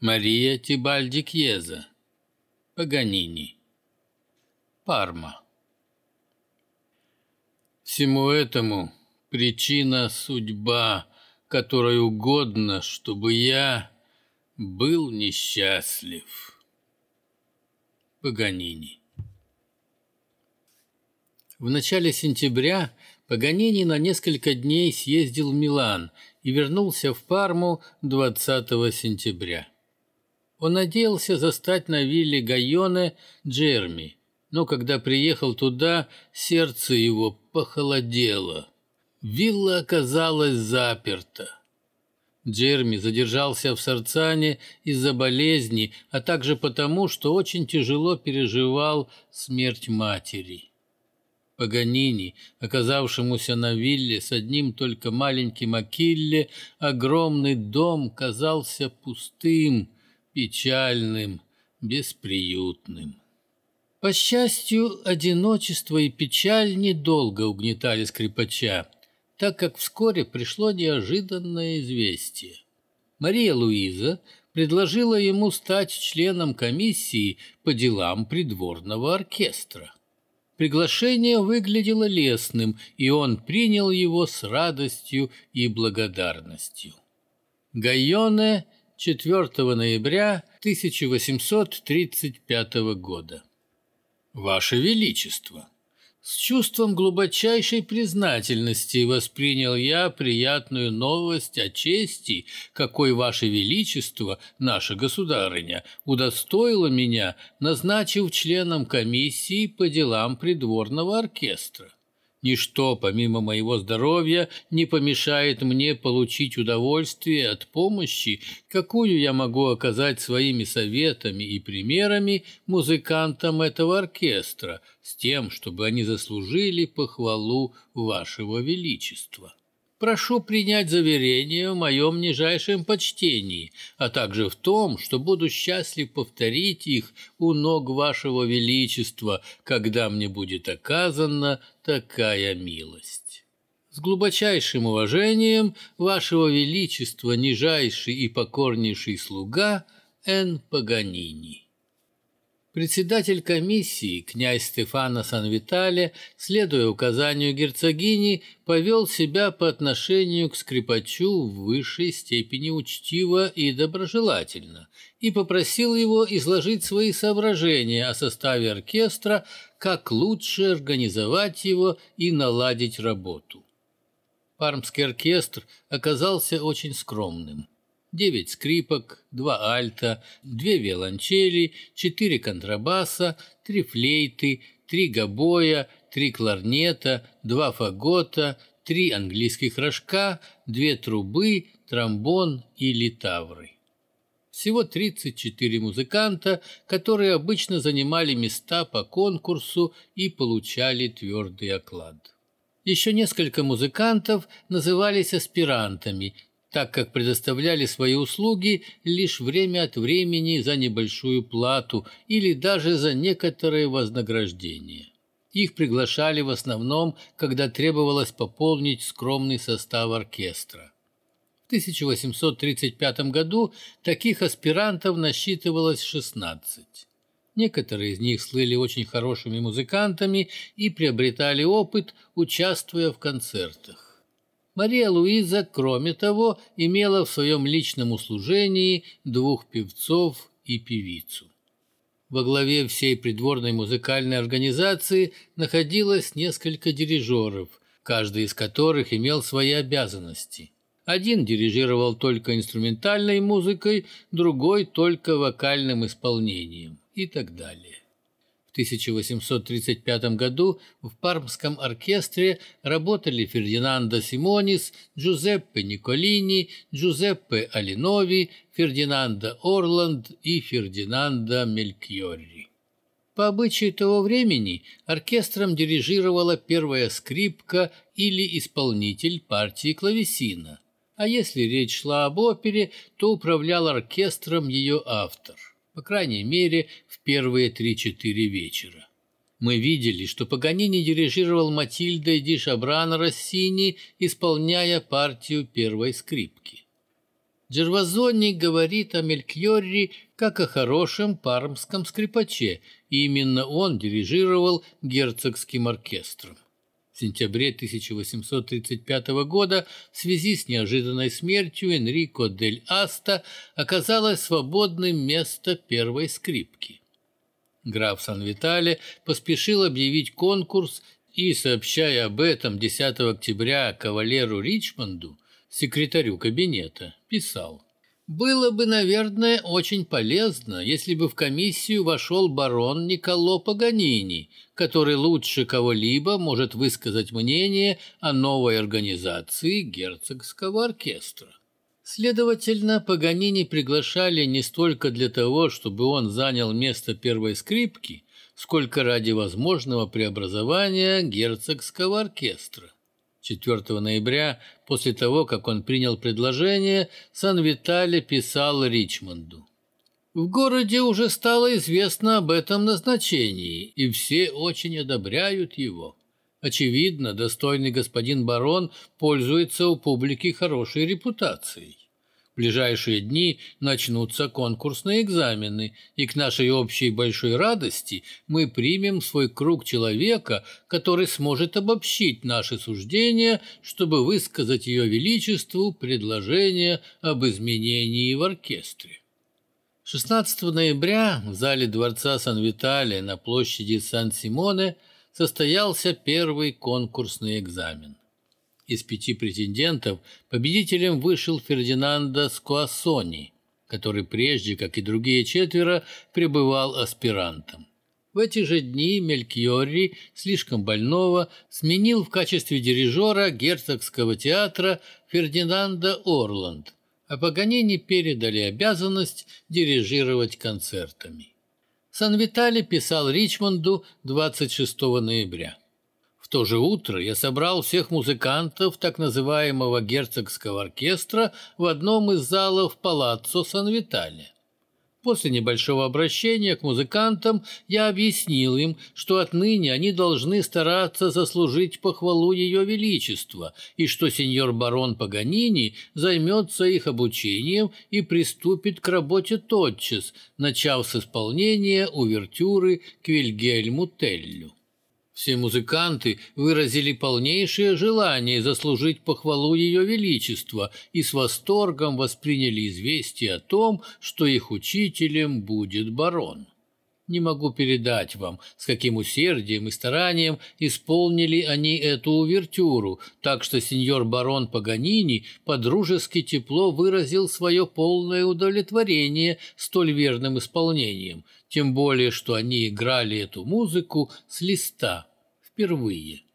Мария Тибальди Кьеза. Паганини. Парма. Всему этому причина судьба, которой угодно, чтобы я был несчастлив. Паганини. В начале сентября Паганини на несколько дней съездил в Милан и вернулся в Парму 20 сентября. Он надеялся застать на вилле Гайоне Джерми, но когда приехал туда, сердце его похолодело. Вилла оказалась заперта. Джерми задержался в Сарцане из-за болезни, а также потому, что очень тяжело переживал смерть матери. Паганини, оказавшемуся на вилле с одним только маленьким Акилле, огромный дом казался пустым, печальным, бесприютным. По счастью, одиночество и печаль недолго угнетали скрипача, так как вскоре пришло неожиданное известие. Мария Луиза предложила ему стать членом комиссии по делам придворного оркестра. Приглашение выглядело лестным, и он принял его с радостью и благодарностью. Гайоне 4 ноября 1835 года. Ваше Величество! С чувством глубочайшей признательности воспринял я приятную новость о чести, какой Ваше Величество, наша государыня, удостоило меня, назначив членом комиссии по делам придворного оркестра. Ничто, помимо моего здоровья, не помешает мне получить удовольствие от помощи, какую я могу оказать своими советами и примерами музыкантам этого оркестра, с тем, чтобы они заслужили похвалу вашего величества. Прошу принять заверение в моем нижайшем почтении, а также в том, что буду счастлив повторить их у ног вашего величества, когда мне будет оказана такая милость. С глубочайшим уважением вашего величества нижайший и покорнейший слуга Н. Паганини. Председатель комиссии, князь Стефано Санвитале, следуя указанию герцогини, повел себя по отношению к скрипачу в высшей степени учтиво и доброжелательно и попросил его изложить свои соображения о составе оркестра, как лучше организовать его и наладить работу. Пармский оркестр оказался очень скромным девять скрипок, два альта, две виолончели, четыре контрабаса, три флейты, три гобоя, три кларнета, два фагота, три английских рожка, две трубы, тромбон и литавры. Всего 34 музыканта, которые обычно занимали места по конкурсу и получали твердый оклад. Еще несколько музыкантов назывались аспирантами, так как предоставляли свои услуги лишь время от времени за небольшую плату или даже за некоторые вознаграждения. Их приглашали в основном, когда требовалось пополнить скромный состав оркестра. В 1835 году таких аспирантов насчитывалось 16. Некоторые из них слыли очень хорошими музыкантами и приобретали опыт, участвуя в концертах. Мария Луиза, кроме того, имела в своем личном услужении двух певцов и певицу. Во главе всей придворной музыкальной организации находилось несколько дирижеров, каждый из которых имел свои обязанности. Один дирижировал только инструментальной музыкой, другой только вокальным исполнением и так далее. 1835 году в Пармском оркестре работали Фердинандо Симонис, Джузеппе Николини, Джузеппе Алинови, Фердинандо Орланд и Фердинандо Мелькьори. По обычаю того времени оркестром дирижировала первая скрипка или исполнитель партии клавесина, а если речь шла об опере, то управлял оркестром ее автор по крайней мере, в первые три-четыре вечера. Мы видели, что Паганини дирижировал Матильдой ди Шабрана Россини, исполняя партию первой скрипки. Джервазони говорит о Мелькьорри как о хорошем пармском скрипаче, и именно он дирижировал герцогским оркестром. В сентябре 1835 года в связи с неожиданной смертью Энрико дель Аста оказалось свободным место первой скрипки. Граф Сан-Витале поспешил объявить конкурс и, сообщая об этом 10 октября кавалеру Ричмонду, секретарю кабинета, писал было бы, наверное, очень полезно, если бы в комиссию вошел барон Николо Паганини, который лучше кого-либо может высказать мнение о новой организации герцогского оркестра. Следовательно, Паганини приглашали не столько для того, чтобы он занял место первой скрипки, сколько ради возможного преобразования герцогского оркестра. 4 ноября, после того, как он принял предложение, Сан-Витале писал Ричмонду. В городе уже стало известно об этом назначении, и все очень одобряют его. Очевидно, достойный господин барон пользуется у публики хорошей репутацией ближайшие дни начнутся конкурсные экзамены, и к нашей общей большой радости мы примем свой круг человека, который сможет обобщить наши суждения, чтобы высказать ее величеству предложение об изменении в оркестре. 16 ноября в зале дворца Сан-Витале на площади Сан-Симоне состоялся первый конкурсный экзамен. Из пяти претендентов победителем вышел Фердинандо Скуассони, который прежде, как и другие четверо, пребывал аспирантом. В эти же дни Мелькиори, слишком больного, сменил в качестве дирижера герцогского театра Фердинанда Орланд, а Паганини передали обязанность дирижировать концертами. Сан-Витали писал Ричмонду 26 ноября. В то же утро я собрал всех музыкантов так называемого герцогского оркестра в одном из залов Палаццо Сан-Витале. После небольшого обращения к музыкантам я объяснил им, что отныне они должны стараться заслужить похвалу Ее Величества и что сеньор барон Паганини займется их обучением и приступит к работе тотчас, начав с исполнения увертюры к Вильгельму Теллю. Все музыканты выразили полнейшее желание заслужить похвалу Ее Величества и с восторгом восприняли известие о том, что их учителем будет барон. Не могу передать вам, с каким усердием и старанием исполнили они эту увертюру, так что сеньор барон Паганини подружески тепло выразил свое полное удовлетворение столь верным исполнением – тем более, что они играли эту музыку с листа впервые.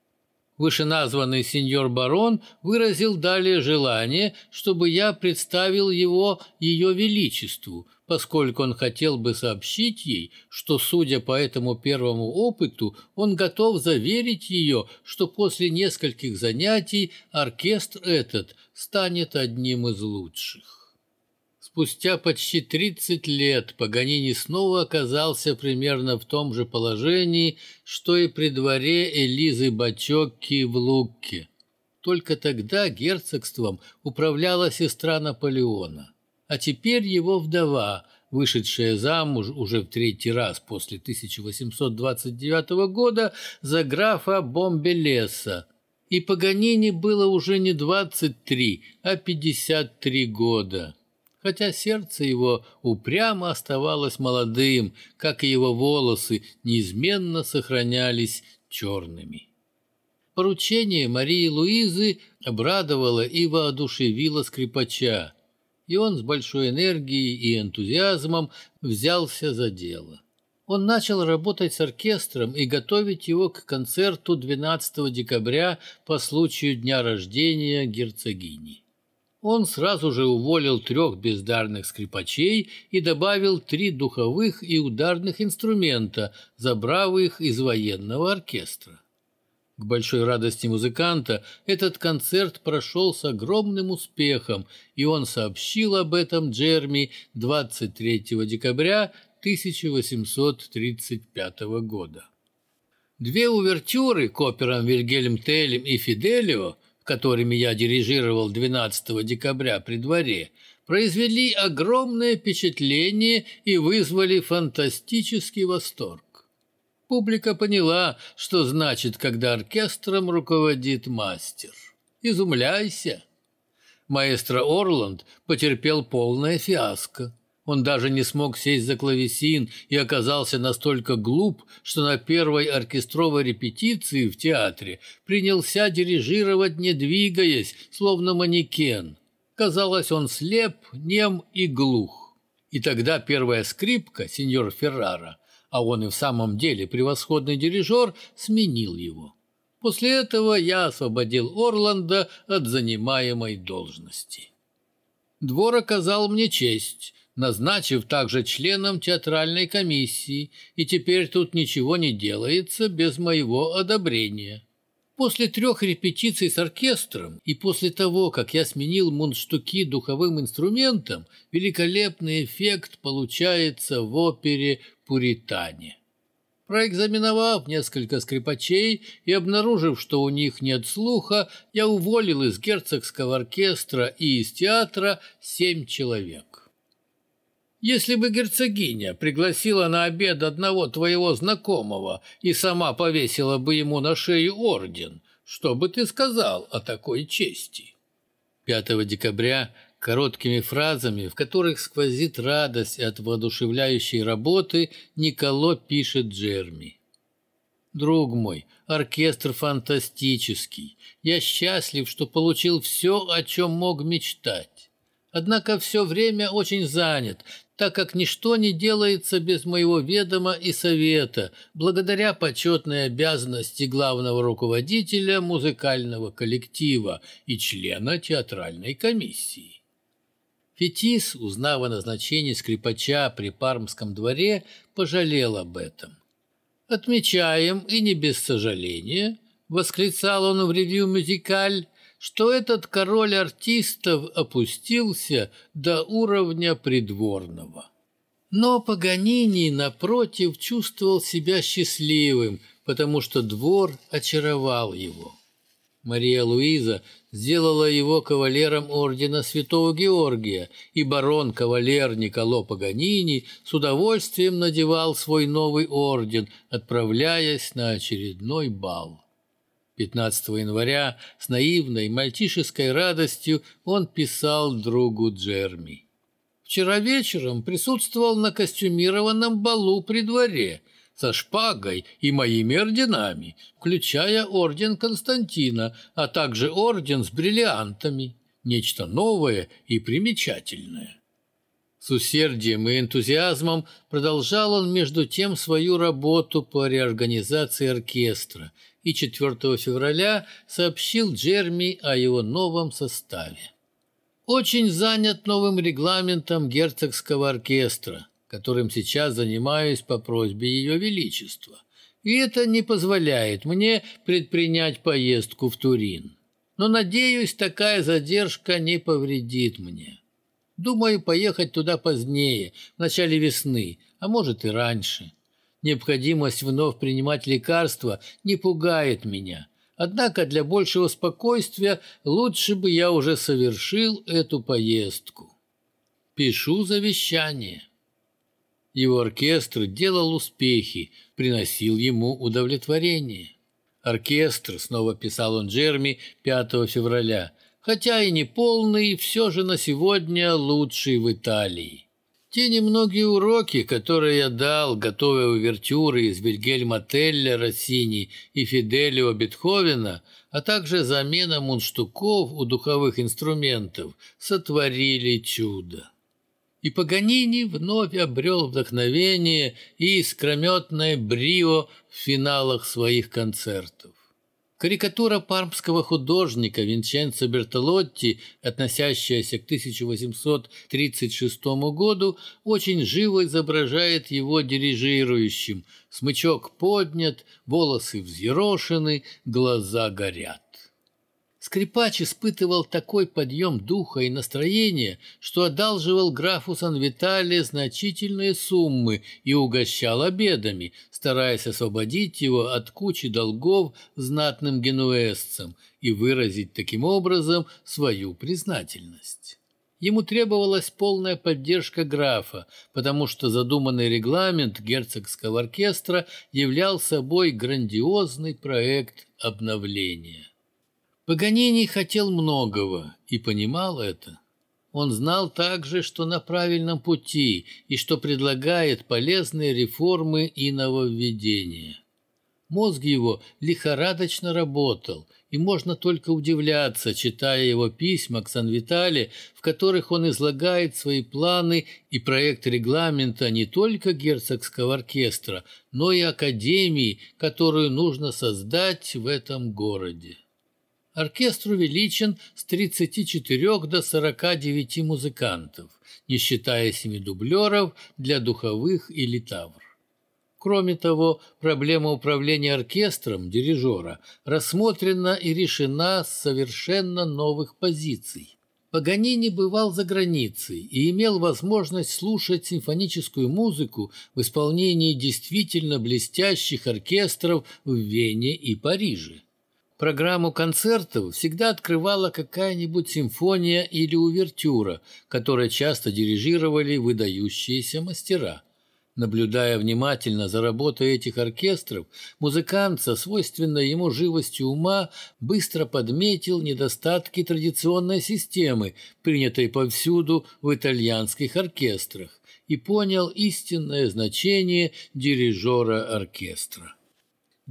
Вышеназванный сеньор барон выразил далее желание, чтобы я представил его ее величеству, поскольку он хотел бы сообщить ей, что, судя по этому первому опыту, он готов заверить ее, что после нескольких занятий оркестр этот станет одним из лучших. Спустя почти 30 лет Паганини снова оказался примерно в том же положении, что и при дворе Элизы Бачокки в Лукке. Только тогда герцогством управляла сестра Наполеона. А теперь его вдова, вышедшая замуж уже в третий раз после 1829 года за графа Бомбелеса. И Паганини было уже не 23, а 53 года хотя сердце его упрямо оставалось молодым, как и его волосы неизменно сохранялись черными. Поручение Марии Луизы обрадовало и воодушевило скрипача, и он с большой энергией и энтузиазмом взялся за дело. Он начал работать с оркестром и готовить его к концерту 12 декабря по случаю дня рождения герцогини он сразу же уволил трех бездарных скрипачей и добавил три духовых и ударных инструмента, забрав их из военного оркестра. К большой радости музыканта этот концерт прошел с огромным успехом, и он сообщил об этом Джерми 23 декабря 1835 года. Две увертюры к операм Вильгельм Телем и Фиделио которыми я дирижировал 12 декабря при дворе, произвели огромное впечатление и вызвали фантастический восторг. Публика поняла, что значит, когда оркестром руководит мастер. Изумляйся! Маэстро Орланд потерпел полное фиаско. Он даже не смог сесть за клавесин и оказался настолько глуп, что на первой оркестровой репетиции в театре принялся дирижировать, не двигаясь, словно манекен. Казалось, он слеп, нем и глух. И тогда первая скрипка, сеньор Феррара, а он и в самом деле превосходный дирижер, сменил его. После этого я освободил Орланда от занимаемой должности. Двор оказал мне честь, назначив также членом театральной комиссии, и теперь тут ничего не делается без моего одобрения. После трех репетиций с оркестром и после того, как я сменил мундштуки духовым инструментом, великолепный эффект получается в опере «Пуритане». Проэкзаменовав несколько скрипачей и обнаружив, что у них нет слуха, я уволил из герцогского оркестра и из театра семь человек. Если бы герцогиня пригласила на обед одного твоего знакомого и сама повесила бы ему на шею орден, что бы ты сказал о такой чести? 5 декабря короткими фразами, в которых сквозит радость от воодушевляющей работы, Николо пишет Джерми. «Друг мой, оркестр фантастический. Я счастлив, что получил все, о чем мог мечтать. Однако все время очень занят, так как ничто не делается без моего ведома и совета, благодаря почетной обязанности главного руководителя музыкального коллектива и члена театральной комиссии. Фетис, узнав о назначении скрипача при Пармском дворе, пожалел об этом. «Отмечаем, и не без сожаления», — восклицал он в ревью «Мюзикаль», что этот король артистов опустился до уровня придворного. Но Паганини, напротив, чувствовал себя счастливым, потому что двор очаровал его. Мария Луиза сделала его кавалером ордена Святого Георгия, и барон-кавалер Николо Паганини с удовольствием надевал свой новый орден, отправляясь на очередной бал. 15 января с наивной мальчишеской радостью он писал другу Джерми. «Вчера вечером присутствовал на костюмированном балу при дворе со шпагой и моими орденами, включая орден Константина, а также орден с бриллиантами. Нечто новое и примечательное». С усердием и энтузиазмом продолжал он между тем свою работу по реорганизации оркестра – и 4 февраля сообщил Джерми о его новом составе. Очень занят новым регламентом герцогского оркестра, которым сейчас занимаюсь по просьбе Ее Величества. И это не позволяет мне предпринять поездку в Турин. Но, надеюсь, такая задержка не повредит мне. Думаю поехать туда позднее, в начале весны, а может и раньше. Необходимость вновь принимать лекарства не пугает меня. Однако для большего спокойствия лучше бы я уже совершил эту поездку. Пишу завещание. Его оркестр делал успехи, приносил ему удовлетворение. Оркестр, снова писал он Джерми 5 февраля, хотя и не полный, все же на сегодня лучший в Италии. Те немногие уроки, которые я дал, готовя увертюры из Вильгельма Телля, Россини и Фиделио Бетховена, а также замена мундштуков у духовых инструментов, сотворили чудо. И Паганини вновь обрел вдохновение и искрометное брио в финалах своих концертов. Карикатура пармского художника Винченцо Бертолотти, относящаяся к 1836 году, очень живо изображает его дирижирующим. Смычок поднят, волосы взъерошены, глаза горят. Скрипач испытывал такой подъем духа и настроения, что одалживал графу Сан-Витале значительные суммы и угощал обедами, стараясь освободить его от кучи долгов знатным генуэзцам и выразить таким образом свою признательность. Ему требовалась полная поддержка графа, потому что задуманный регламент герцогского оркестра являл собой грандиозный проект обновления. Паганини хотел многого и понимал это. Он знал также, что на правильном пути и что предлагает полезные реформы и нововведения. Мозг его лихорадочно работал, и можно только удивляться, читая его письма к Сан-Витале, в которых он излагает свои планы и проект регламента не только герцогского оркестра, но и академии, которую нужно создать в этом городе. Оркестр увеличен с 34 до 49 музыкантов, не считая семи дублеров для духовых и литавр. Кроме того, проблема управления оркестром дирижера рассмотрена и решена с совершенно новых позиций. Паганини бывал за границей и имел возможность слушать симфоническую музыку в исполнении действительно блестящих оркестров в Вене и Париже. Программу концертов всегда открывала какая-нибудь симфония или увертюра, которые часто дирижировали выдающиеся мастера – Наблюдая внимательно за работой этих оркестров, музыкант со свойственной ему живостью ума быстро подметил недостатки традиционной системы, принятой повсюду в итальянских оркестрах, и понял истинное значение дирижера оркестра.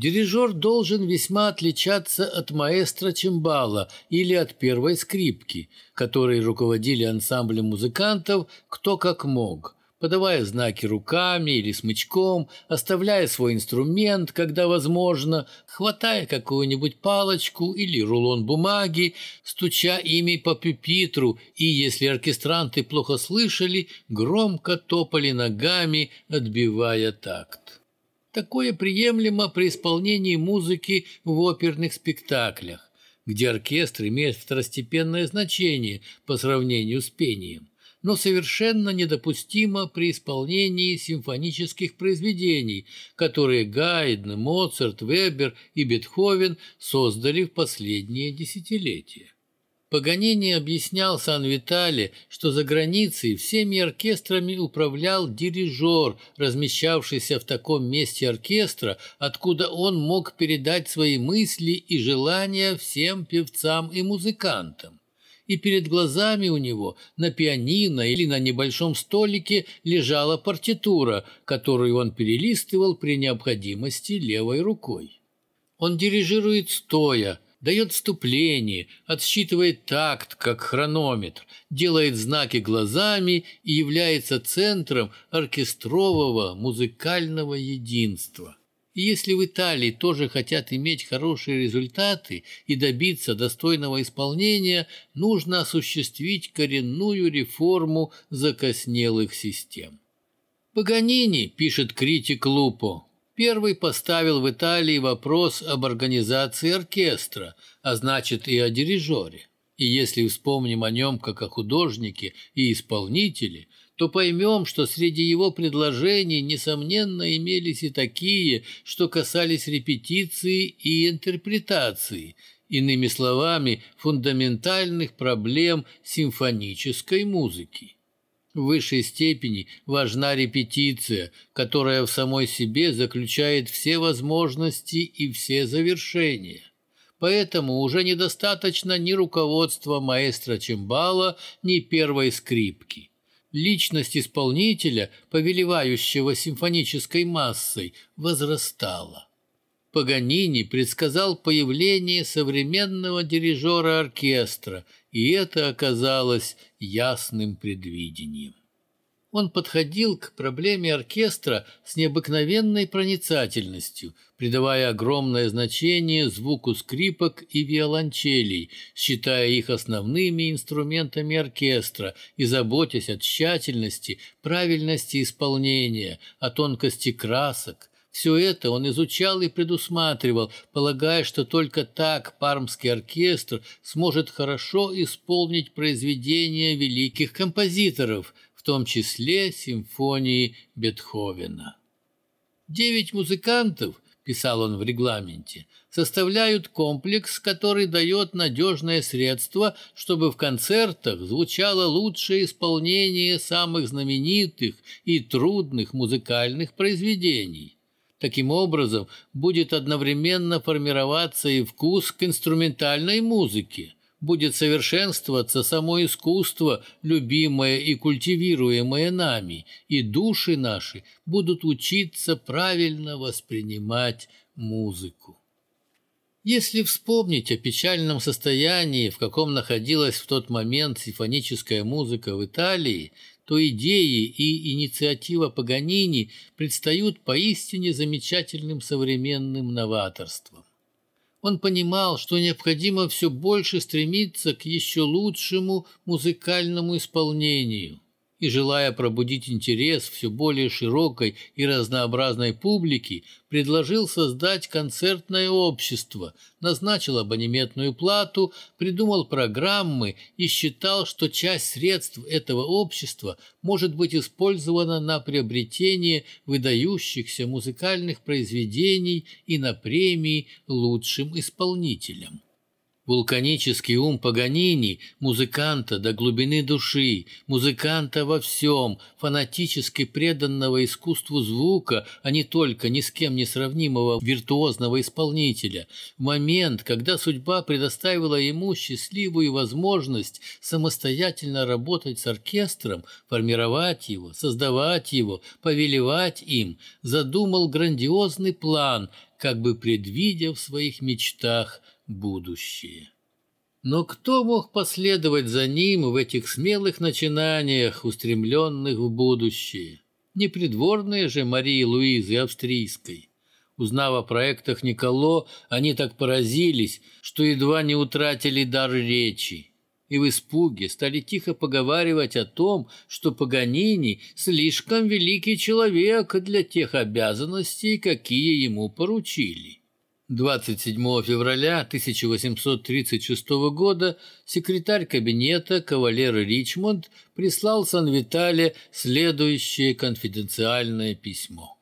Дирижер должен весьма отличаться от маэстро чимбала или от первой скрипки, которые руководили ансамблем музыкантов кто как мог – подавая знаки руками или смычком, оставляя свой инструмент, когда возможно, хватая какую-нибудь палочку или рулон бумаги, стуча ими по пюпитру и, если оркестранты плохо слышали, громко топали ногами, отбивая такт. Такое приемлемо при исполнении музыки в оперных спектаклях, где оркестр имеет второстепенное значение по сравнению с пением но совершенно недопустимо при исполнении симфонических произведений, которые Гайден, Моцарт, Вебер и Бетховен создали в последние десятилетия. Паганини объяснял Сан-Витале, что за границей всеми оркестрами управлял дирижер, размещавшийся в таком месте оркестра, откуда он мог передать свои мысли и желания всем певцам и музыкантам и перед глазами у него на пианино или на небольшом столике лежала партитура, которую он перелистывал при необходимости левой рукой. Он дирижирует стоя, дает вступление, отсчитывает такт, как хронометр, делает знаки глазами и является центром оркестрового музыкального единства. И если в Италии тоже хотят иметь хорошие результаты и добиться достойного исполнения, нужно осуществить коренную реформу закоснелых систем. Паганини, пишет критик Лупо, первый поставил в Италии вопрос об организации оркестра, а значит и о дирижере. И если вспомним о нем как о художнике и исполнителе, то поймем, что среди его предложений, несомненно, имелись и такие, что касались репетиции и интерпретации, иными словами, фундаментальных проблем симфонической музыки. В высшей степени важна репетиция, которая в самой себе заключает все возможности и все завершения. Поэтому уже недостаточно ни руководства маэстро Чембала, ни первой скрипки. Личность исполнителя, повелевающего симфонической массой, возрастала. Паганини предсказал появление современного дирижера оркестра, и это оказалось ясным предвидением. Он подходил к проблеме оркестра с необыкновенной проницательностью, придавая огромное значение звуку скрипок и виолончелей, считая их основными инструментами оркестра и заботясь о тщательности, правильности исполнения, о тонкости красок. Все это он изучал и предусматривал, полагая, что только так пармский оркестр сможет хорошо исполнить произведения великих композиторов – в том числе симфонии Бетховена. Девять музыкантов, писал он в регламенте, составляют комплекс, который дает надежное средство, чтобы в концертах звучало лучшее исполнение самых знаменитых и трудных музыкальных произведений. Таким образом, будет одновременно формироваться и вкус к инструментальной музыке, будет совершенствоваться само искусство, любимое и культивируемое нами, и души наши будут учиться правильно воспринимать музыку. Если вспомнить о печальном состоянии, в каком находилась в тот момент симфоническая музыка в Италии, то идеи и инициатива Паганини предстают поистине замечательным современным новаторством. Он понимал, что необходимо все больше стремиться к еще лучшему музыкальному исполнению – и, желая пробудить интерес все более широкой и разнообразной публики, предложил создать концертное общество, назначил абонементную плату, придумал программы и считал, что часть средств этого общества может быть использована на приобретение выдающихся музыкальных произведений и на премии лучшим исполнителям. Вулканический ум Паганини, музыканта до глубины души, музыканта во всем, фанатически преданного искусству звука, а не только ни с кем не сравнимого виртуозного исполнителя, в момент, когда судьба предоставила ему счастливую возможность самостоятельно работать с оркестром, формировать его, создавать его, повелевать им, задумал грандиозный план, как бы предвидя в своих мечтах – будущее. Но кто мог последовать за ним в этих смелых начинаниях, устремленных в будущее? Не придворные же Марии Луизы Австрийской. Узнав о проектах Николо, они так поразились, что едва не утратили дар речи и в испуге стали тихо поговаривать о том, что Паганини слишком великий человек для тех обязанностей, какие ему поручили. 27 февраля 1836 года секретарь кабинета кавалер Ричмонд прислал Сан-Витале следующее конфиденциальное письмо.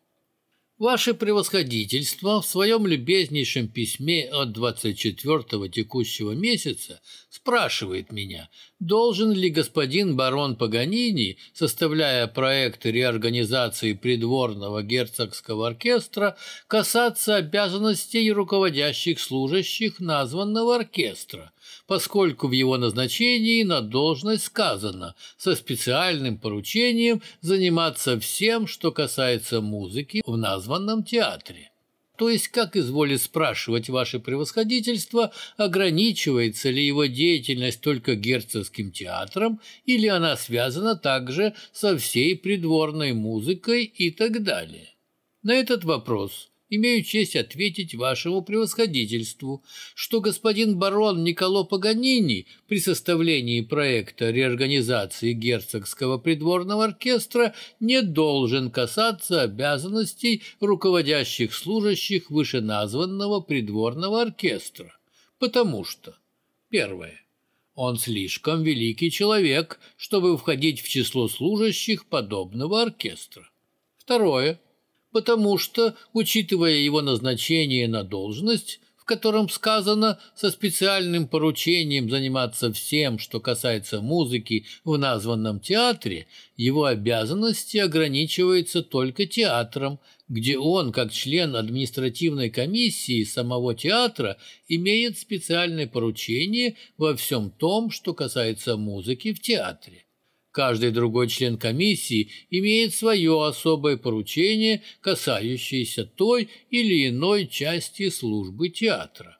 Ваше превосходительство в своем любезнейшем письме от 24 текущего месяца спрашивает меня, должен ли господин барон Паганини, составляя проект реорганизации придворного герцогского оркестра, касаться обязанностей руководящих служащих названного оркестра, поскольку в его назначении на должность сказано со специальным поручением заниматься всем, что касается музыки в названном театре. То есть, как изволит спрашивать ваше превосходительство, ограничивается ли его деятельность только герцогским театром, или она связана также со всей придворной музыкой и так далее. На этот вопрос имею честь ответить вашему превосходительству, что господин барон Николо Паганини при составлении проекта реорганизации герцогского придворного оркестра не должен касаться обязанностей руководящих служащих вышеназванного придворного оркестра, потому что, первое, он слишком великий человек, чтобы входить в число служащих подобного оркестра. Второе, потому что, учитывая его назначение на должность, в котором сказано со специальным поручением заниматься всем, что касается музыки в названном театре, его обязанности ограничиваются только театром, где он, как член административной комиссии самого театра, имеет специальное поручение во всем том, что касается музыки в театре. Каждый другой член комиссии имеет свое особое поручение, касающееся той или иной части службы театра.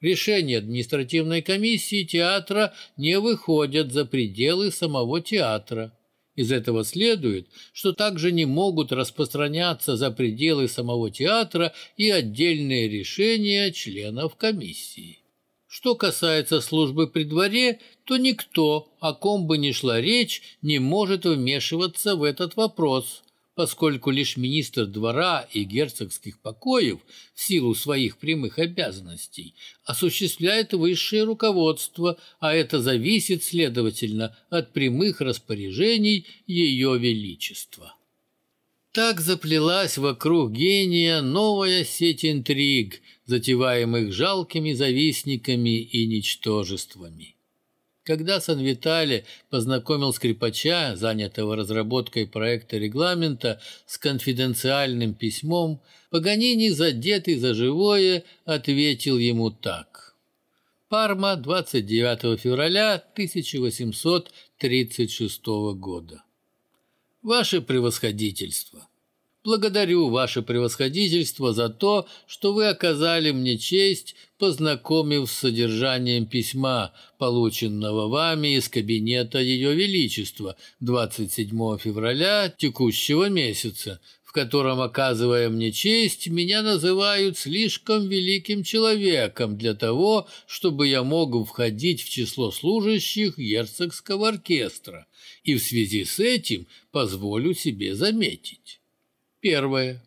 Решения административной комиссии театра не выходят за пределы самого театра. Из этого следует, что также не могут распространяться за пределы самого театра и отдельные решения членов комиссии. Что касается службы при дворе, то никто, о ком бы ни шла речь, не может вмешиваться в этот вопрос, поскольку лишь министр двора и герцогских покоев в силу своих прямых обязанностей осуществляет высшее руководство, а это зависит, следовательно, от прямых распоряжений Ее Величества. Так заплелась вокруг гения новая сеть интриг, затеваемых жалкими завистниками и ничтожествами. Когда Санвитале познакомил скрипача, занятого разработкой проекта регламента, с конфиденциальным письмом, Паганини, задетый за живое, ответил ему так. Парма, 29 февраля 1836 года. Ваше превосходительство! Благодарю ваше превосходительство за то, что вы оказали мне честь, познакомив с содержанием письма, полученного вами из кабинета Ее Величества 27 февраля текущего месяца, в котором, оказывая мне честь, меня называют слишком великим человеком для того, чтобы я мог входить в число служащих герцогского оркестра, и в связи с этим позволю себе заметить. Первое.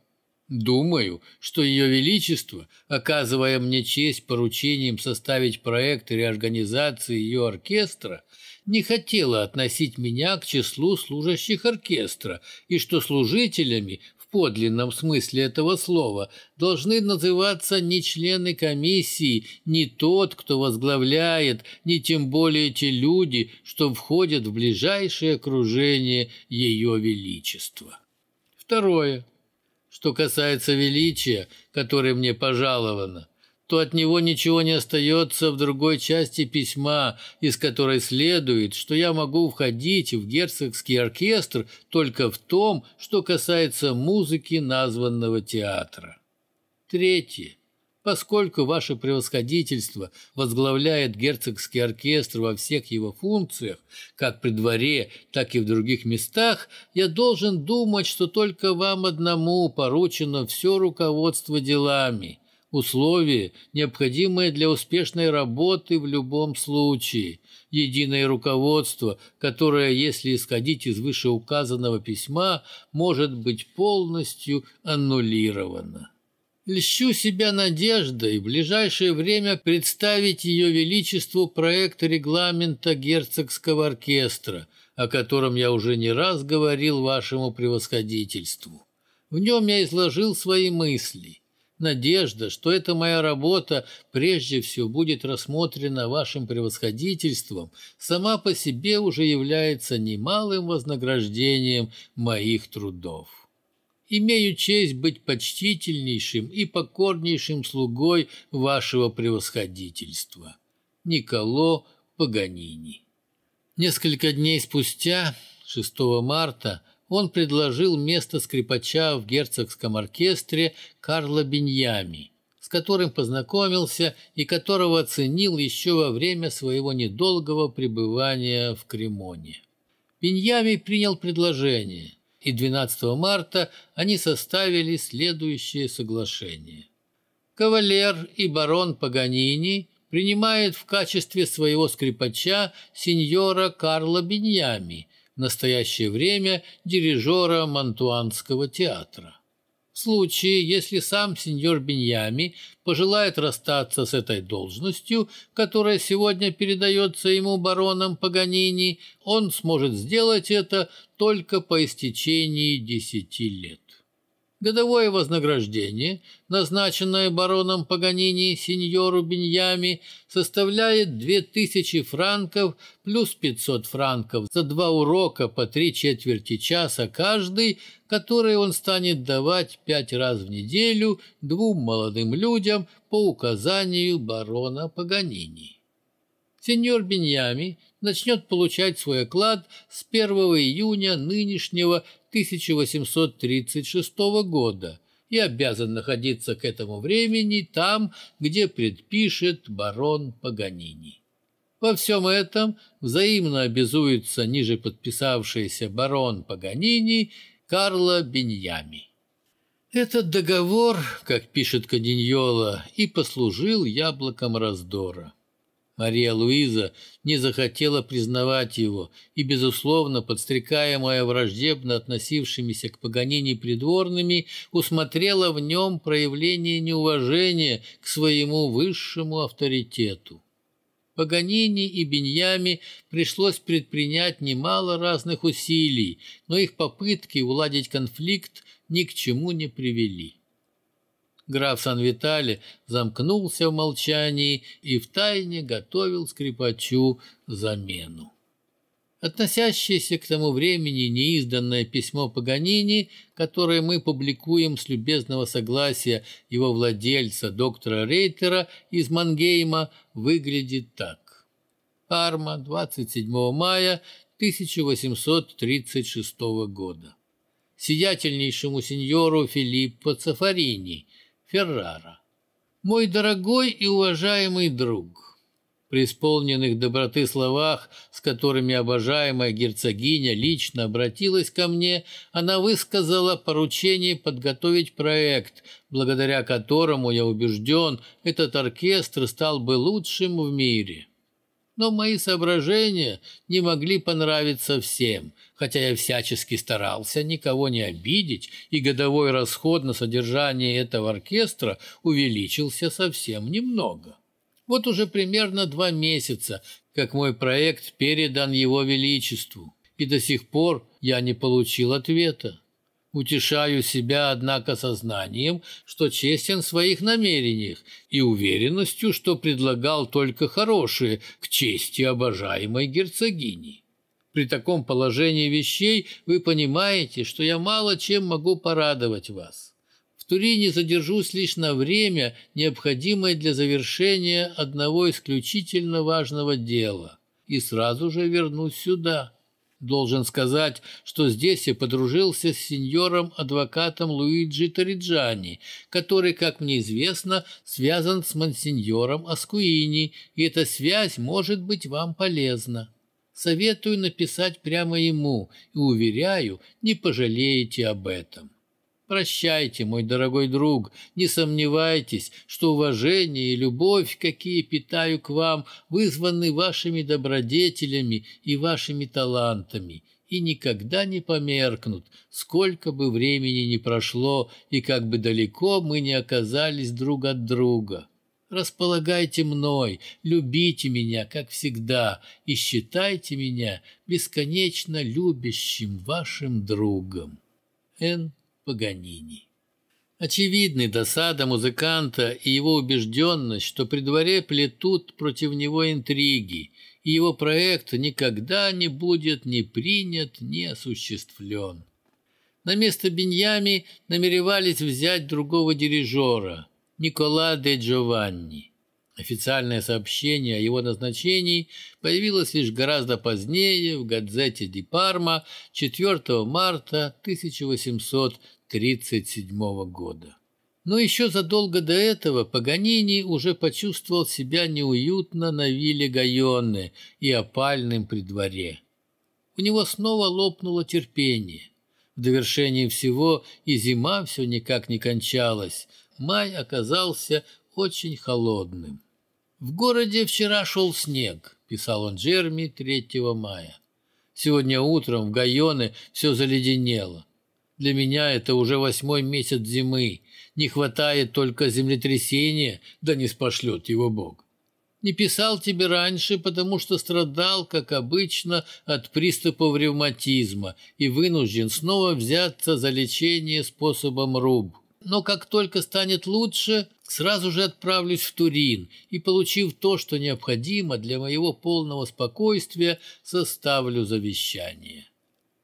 Думаю, что Ее Величество, оказывая мне честь поручением составить проект реорганизации ее оркестра, не хотела относить меня к числу служащих оркестра, и что служителями в подлинном смысле этого слова должны называться не члены комиссии, не тот, кто возглавляет, не тем более те люди, что входят в ближайшее окружение Ее Величества. Второе. Что касается величия, которое мне пожаловано, то от него ничего не остается в другой части письма, из которой следует, что я могу входить в герцогский оркестр только в том, что касается музыки названного театра. Третье поскольку ваше превосходительство возглавляет герцогский оркестр во всех его функциях, как при дворе, так и в других местах, я должен думать, что только вам одному поручено все руководство делами, условие, необходимое для успешной работы в любом случае, единое руководство, которое, если исходить из вышеуказанного письма, может быть полностью аннулировано. Льщу себя надеждой в ближайшее время представить Ее Величеству проект регламента герцогского оркестра, о котором я уже не раз говорил вашему превосходительству. В нем я изложил свои мысли. Надежда, что эта моя работа прежде всего будет рассмотрена вашим превосходительством, сама по себе уже является немалым вознаграждением моих трудов имею честь быть почтительнейшим и покорнейшим слугой вашего превосходительства. Николо Паганини. Несколько дней спустя, 6 марта, он предложил место скрипача в герцогском оркестре Карла Беньями, с которым познакомился и которого оценил еще во время своего недолгого пребывания в Кремоне. Беньями принял предложение, и 12 марта они составили следующее соглашение. Кавалер и барон Паганини принимает в качестве своего скрипача сеньора Карла Беньями, в настоящее время дирижера Монтуанского театра. В случае, если сам сеньор Беньями пожелает расстаться с этой должностью, которая сегодня передается ему бароном Паганини, он сможет сделать это только по истечении десяти лет. Годовое вознаграждение, назначенное бароном Паганини сеньору Беньями, составляет 2000 франков плюс 500 франков за два урока по три четверти часа каждый, которые он станет давать пять раз в неделю двум молодым людям по указанию барона Паганини. Сеньор Беньями начнет получать свой оклад с 1 июня нынешнего 1836 года и обязан находиться к этому времени там, где предпишет барон Паганини. Во всем этом взаимно обязуется ниже подписавшийся барон Паганини Карло Беньями. Этот договор, как пишет Каденьола, и послужил яблоком раздора. Мария Луиза не захотела признавать его и, безусловно, подстрекаемая враждебно относившимися к Паганини придворными, усмотрела в нем проявление неуважения к своему высшему авторитету. Паганини и Беньями пришлось предпринять немало разных усилий, но их попытки уладить конфликт ни к чему не привели. Граф Сан-Витали замкнулся в молчании и втайне готовил скрипачу замену. Относящееся к тому времени неизданное письмо Паганини, которое мы публикуем с любезного согласия его владельца, доктора Рейтера из Мангейма, выглядит так. Парма, 27 мая 1836 года. Сиятельнейшему сеньору Филиппо Цафарини, Феррара. Мой дорогой и уважаемый друг, при исполненных доброты словах, с которыми обожаемая герцогиня лично обратилась ко мне, она высказала поручение подготовить проект, благодаря которому, я убежден, этот оркестр стал бы лучшим в мире. Но мои соображения не могли понравиться всем, хотя я всячески старался никого не обидеть, и годовой расход на содержание этого оркестра увеличился совсем немного. Вот уже примерно два месяца, как мой проект передан Его Величеству, и до сих пор я не получил ответа. Утешаю себя, однако, сознанием, что честен в своих намерениях и уверенностью, что предлагал только хорошее к чести обожаемой герцогини. При таком положении вещей вы понимаете, что я мало чем могу порадовать вас. Турине задержусь лишь на время, необходимое для завершения одного исключительно важного дела, и сразу же вернусь сюда. Должен сказать, что здесь я подружился с сеньором-адвокатом Луиджи Ториджани, который, как мне известно, связан с мансиньором Аскуини, и эта связь может быть вам полезна. Советую написать прямо ему и, уверяю, не пожалеете об этом. Прощайте, мой дорогой друг, не сомневайтесь, что уважение и любовь, какие питаю к вам, вызваны вашими добродетелями и вашими талантами, и никогда не померкнут, сколько бы времени ни прошло и как бы далеко мы не оказались друг от друга. Располагайте мной, любите меня, как всегда, и считайте меня бесконечно любящим вашим другом. Н. Паганини. Очевидны досада музыканта и его убежденность, что при дворе плетут против него интриги, и его проект никогда не будет ни принят, ни осуществлен. На место Беньями намеревались взять другого дирижера, Никола де Джованни. Официальное сообщение о его назначении появилось лишь гораздо позднее в газете «Ди Парма» 4 марта 1837 года. Но еще задолго до этого Паганини уже почувствовал себя неуютно на вилле Гайонне и опальным при дворе. У него снова лопнуло терпение. В довершении всего и зима все никак не кончалась. Май оказался очень холодным. «В городе вчера шел снег», – писал он Джерми 3 мая. «Сегодня утром в Гайоне все заледенело. Для меня это уже восьмой месяц зимы. Не хватает только землетрясения, да не спошлет его Бог. Не писал тебе раньше, потому что страдал, как обычно, от приступов ревматизма и вынужден снова взяться за лечение способом руб. Но как только станет лучше, Сразу же отправлюсь в Турин и, получив то, что необходимо для моего полного спокойствия, составлю завещание.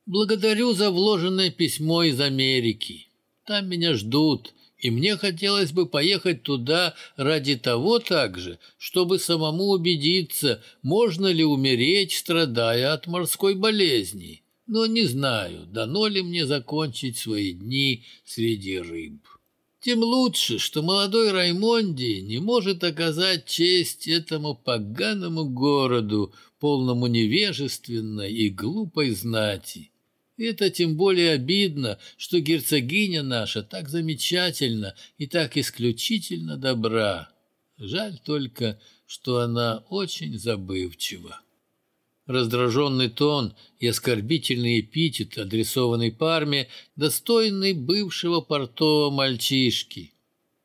Благодарю за вложенное письмо из Америки. Там меня ждут, и мне хотелось бы поехать туда ради того также, чтобы самому убедиться, можно ли умереть, страдая от морской болезни. Но не знаю, дано ли мне закончить свои дни среди рыб тем лучше, что молодой Раймонди не может оказать честь этому поганому городу, полному невежественной и глупой знати. Это тем более обидно, что герцогиня наша так замечательна и так исключительно добра. Жаль только, что она очень забывчива. Раздраженный тон и оскорбительный эпитет, адресованный Парме, достойный бывшего портового мальчишки.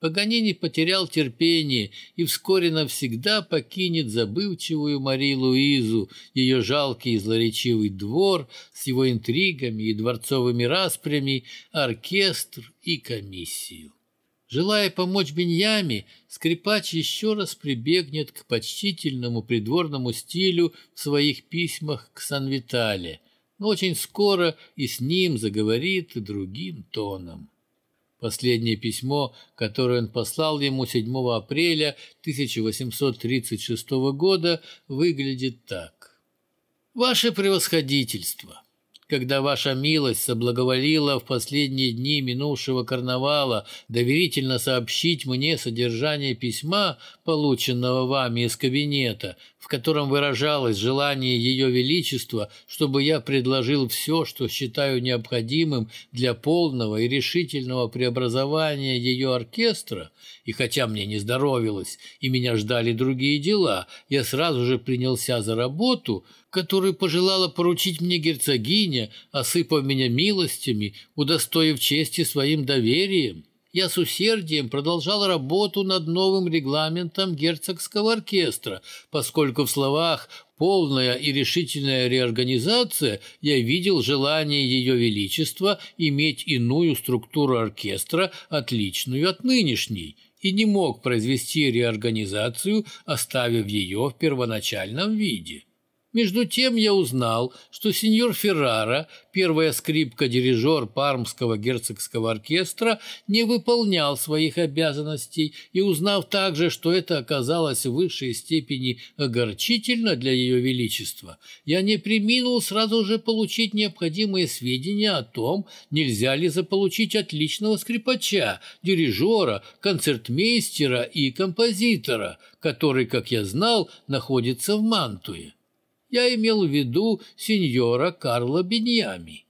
Паганини потерял терпение и вскоре навсегда покинет забывчивую Мари Луизу, ее жалкий и злоречивый двор с его интригами и дворцовыми распрями, оркестр и комиссию. Желая помочь Беньями, скрипач еще раз прибегнет к почтительному придворному стилю в своих письмах к Сан-Витале, но очень скоро и с ним заговорит другим тоном. Последнее письмо, которое он послал ему 7 апреля 1836 года, выглядит так. «Ваше превосходительство!» Когда ваша милость соблаговолила в последние дни минувшего карнавала доверительно сообщить мне содержание письма, полученного вами из кабинета, в котором выражалось желание Ее Величества, чтобы я предложил все, что считаю необходимым для полного и решительного преобразования ее оркестра, и хотя мне не здоровилось и меня ждали другие дела, я сразу же принялся за работу – которую пожелала поручить мне герцогиня, осыпав меня милостями, удостоив чести своим доверием. Я с усердием продолжал работу над новым регламентом герцогского оркестра, поскольку в словах «полная и решительная реорганизация» я видел желание Ее Величества иметь иную структуру оркестра, отличную от нынешней, и не мог произвести реорганизацию, оставив ее в первоначальном виде. Между тем я узнал, что сеньор Феррара, первая скрипка-дирижер Пармского герцогского оркестра, не выполнял своих обязанностей, и узнав также, что это оказалось в высшей степени огорчительно для ее величества, я не приминул сразу же получить необходимые сведения о том, нельзя ли заполучить отличного скрипача, дирижера, концертмейстера и композитора, который, как я знал, находится в Мантуе. Я имел в виду сеньора Карла Беньями.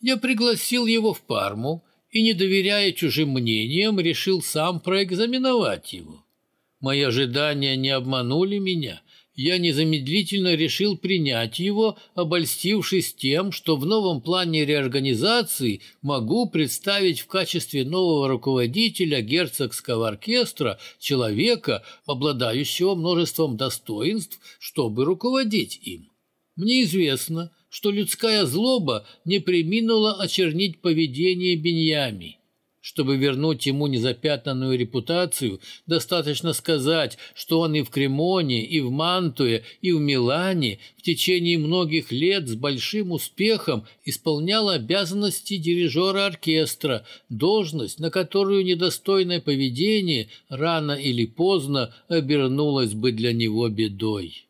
Я пригласил его в Парму и, не доверяя чужим мнениям, решил сам проэкзаменовать его. Мои ожидания не обманули меня, я незамедлительно решил принять его, обольстившись тем, что в новом плане реорганизации могу представить в качестве нового руководителя герцогского оркестра человека, обладающего множеством достоинств, чтобы руководить им. Мне известно, что людская злоба не приминула очернить поведение Беньями. Чтобы вернуть ему незапятнанную репутацию, достаточно сказать, что он и в Кремоне, и в Мантуе, и в Милане в течение многих лет с большим успехом исполнял обязанности дирижера оркестра, должность, на которую недостойное поведение рано или поздно обернулось бы для него бедой.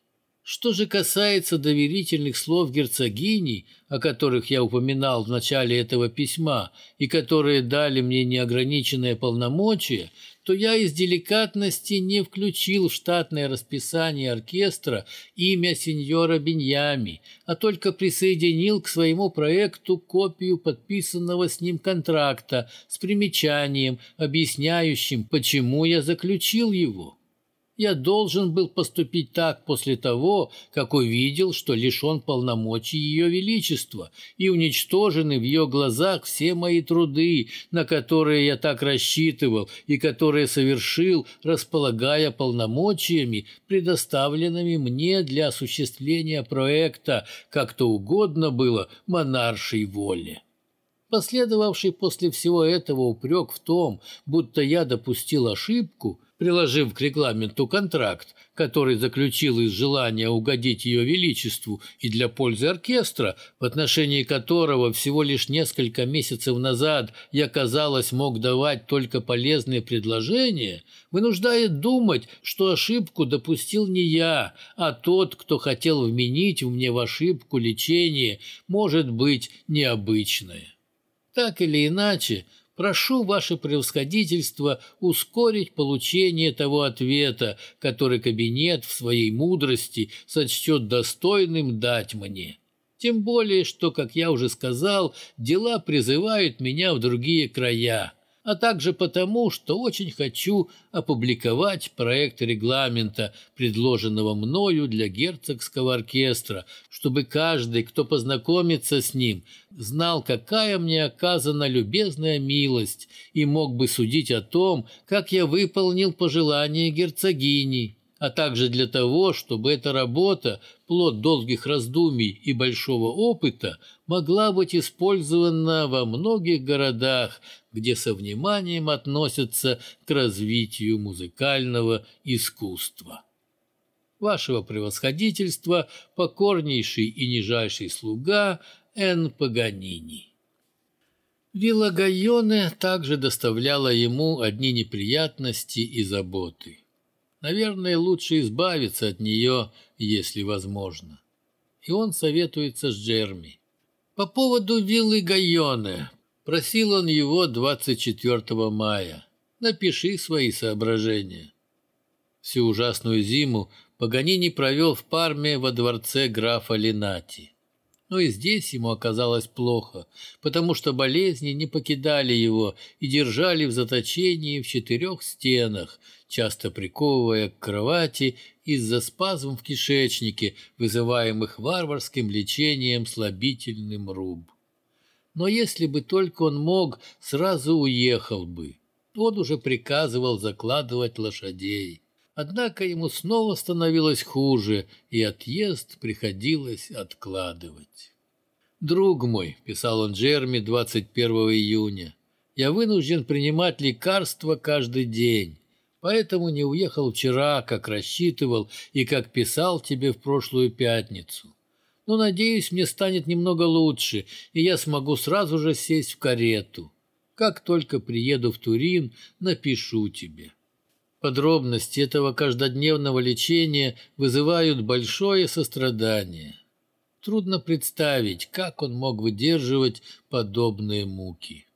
Что же касается доверительных слов герцогини, о которых я упоминал в начале этого письма и которые дали мне неограниченное полномочия, то я из деликатности не включил в штатное расписание оркестра имя сеньора Беньями, а только присоединил к своему проекту копию подписанного с ним контракта с примечанием, объясняющим, почему я заключил его. Я должен был поступить так после того, как увидел, что лишен полномочий Ее Величества и уничтожены в ее глазах все мои труды, на которые я так рассчитывал и которые совершил, располагая полномочиями, предоставленными мне для осуществления проекта, как то угодно было монаршей воле. Последовавший после всего этого упрек в том, будто я допустил ошибку – приложив к регламенту контракт, который заключил из желания угодить ее величеству и для пользы оркестра, в отношении которого всего лишь несколько месяцев назад я, казалось, мог давать только полезные предложения, вынуждает думать, что ошибку допустил не я, а тот, кто хотел вменить мне в ошибку лечение, может быть необычное. Так или иначе, Прошу ваше превосходительство ускорить получение того ответа, который кабинет в своей мудрости сочтет достойным дать мне. Тем более, что, как я уже сказал, дела призывают меня в другие края, а также потому, что очень хочу опубликовать проект регламента, предложенного мною для герцогского оркестра, чтобы каждый, кто познакомится с ним, знал, какая мне оказана любезная милость и мог бы судить о том, как я выполнил пожелания герцогини а также для того, чтобы эта работа, плод долгих раздумий и большого опыта, могла быть использована во многих городах, где со вниманием относятся к развитию музыкального искусства. Вашего превосходительства, покорнейший и нижайший слуга Н. Паганини. Вилла Гайоне также доставляла ему одни неприятности и заботы. Наверное, лучше избавиться от нее, если возможно. И он советуется с Джерми. По поводу виллы Гайоне. Просил он его 24 мая. Напиши свои соображения. Всю ужасную зиму Паганини провел в Парме во дворце графа Линати. Но и здесь ему оказалось плохо, потому что болезни не покидали его и держали в заточении в четырех стенах, часто приковывая к кровати из-за спазм в кишечнике, вызываемых варварским лечением слабительным руб. Но если бы только он мог, сразу уехал бы. Он уже приказывал закладывать лошадей. Однако ему снова становилось хуже, и отъезд приходилось откладывать. «Друг мой», — писал он Джерми 21 июня, — «я вынужден принимать лекарства каждый день, поэтому не уехал вчера, как рассчитывал и как писал тебе в прошлую пятницу. Но, надеюсь, мне станет немного лучше, и я смогу сразу же сесть в карету. Как только приеду в Турин, напишу тебе». Подробности этого каждодневного лечения вызывают большое сострадание. Трудно представить, как он мог выдерживать подобные муки.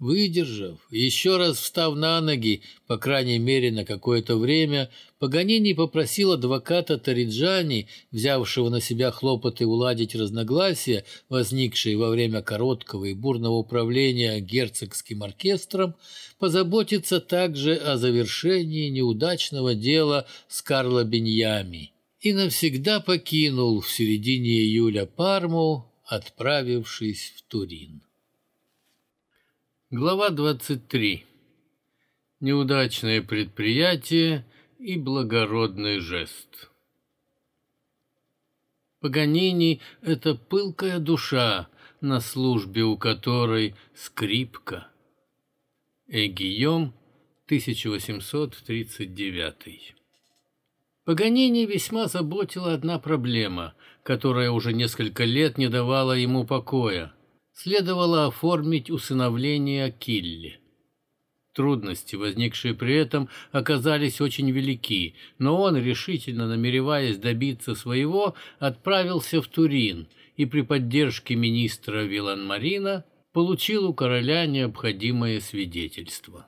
Выдержав, еще раз встав на ноги, по крайней мере на какое-то время, Паганини попросил адвоката Тариджани, взявшего на себя хлопоты уладить разногласия, возникшие во время короткого и бурного управления герцогским оркестром, позаботиться также о завершении неудачного дела с Карло Беньями и навсегда покинул в середине июля Парму, отправившись в Турин. Глава 23. Неудачное предприятие и благородный жест. Паганини — это пылкая душа, на службе у которой скрипка. Эгийом, 1839. Паганини весьма заботила одна проблема, которая уже несколько лет не давала ему покоя — следовало оформить усыновление Килли. Трудности, возникшие при этом, оказались очень велики, но он, решительно намереваясь добиться своего, отправился в Турин и при поддержке министра Вилан-Марина получил у короля необходимое свидетельство.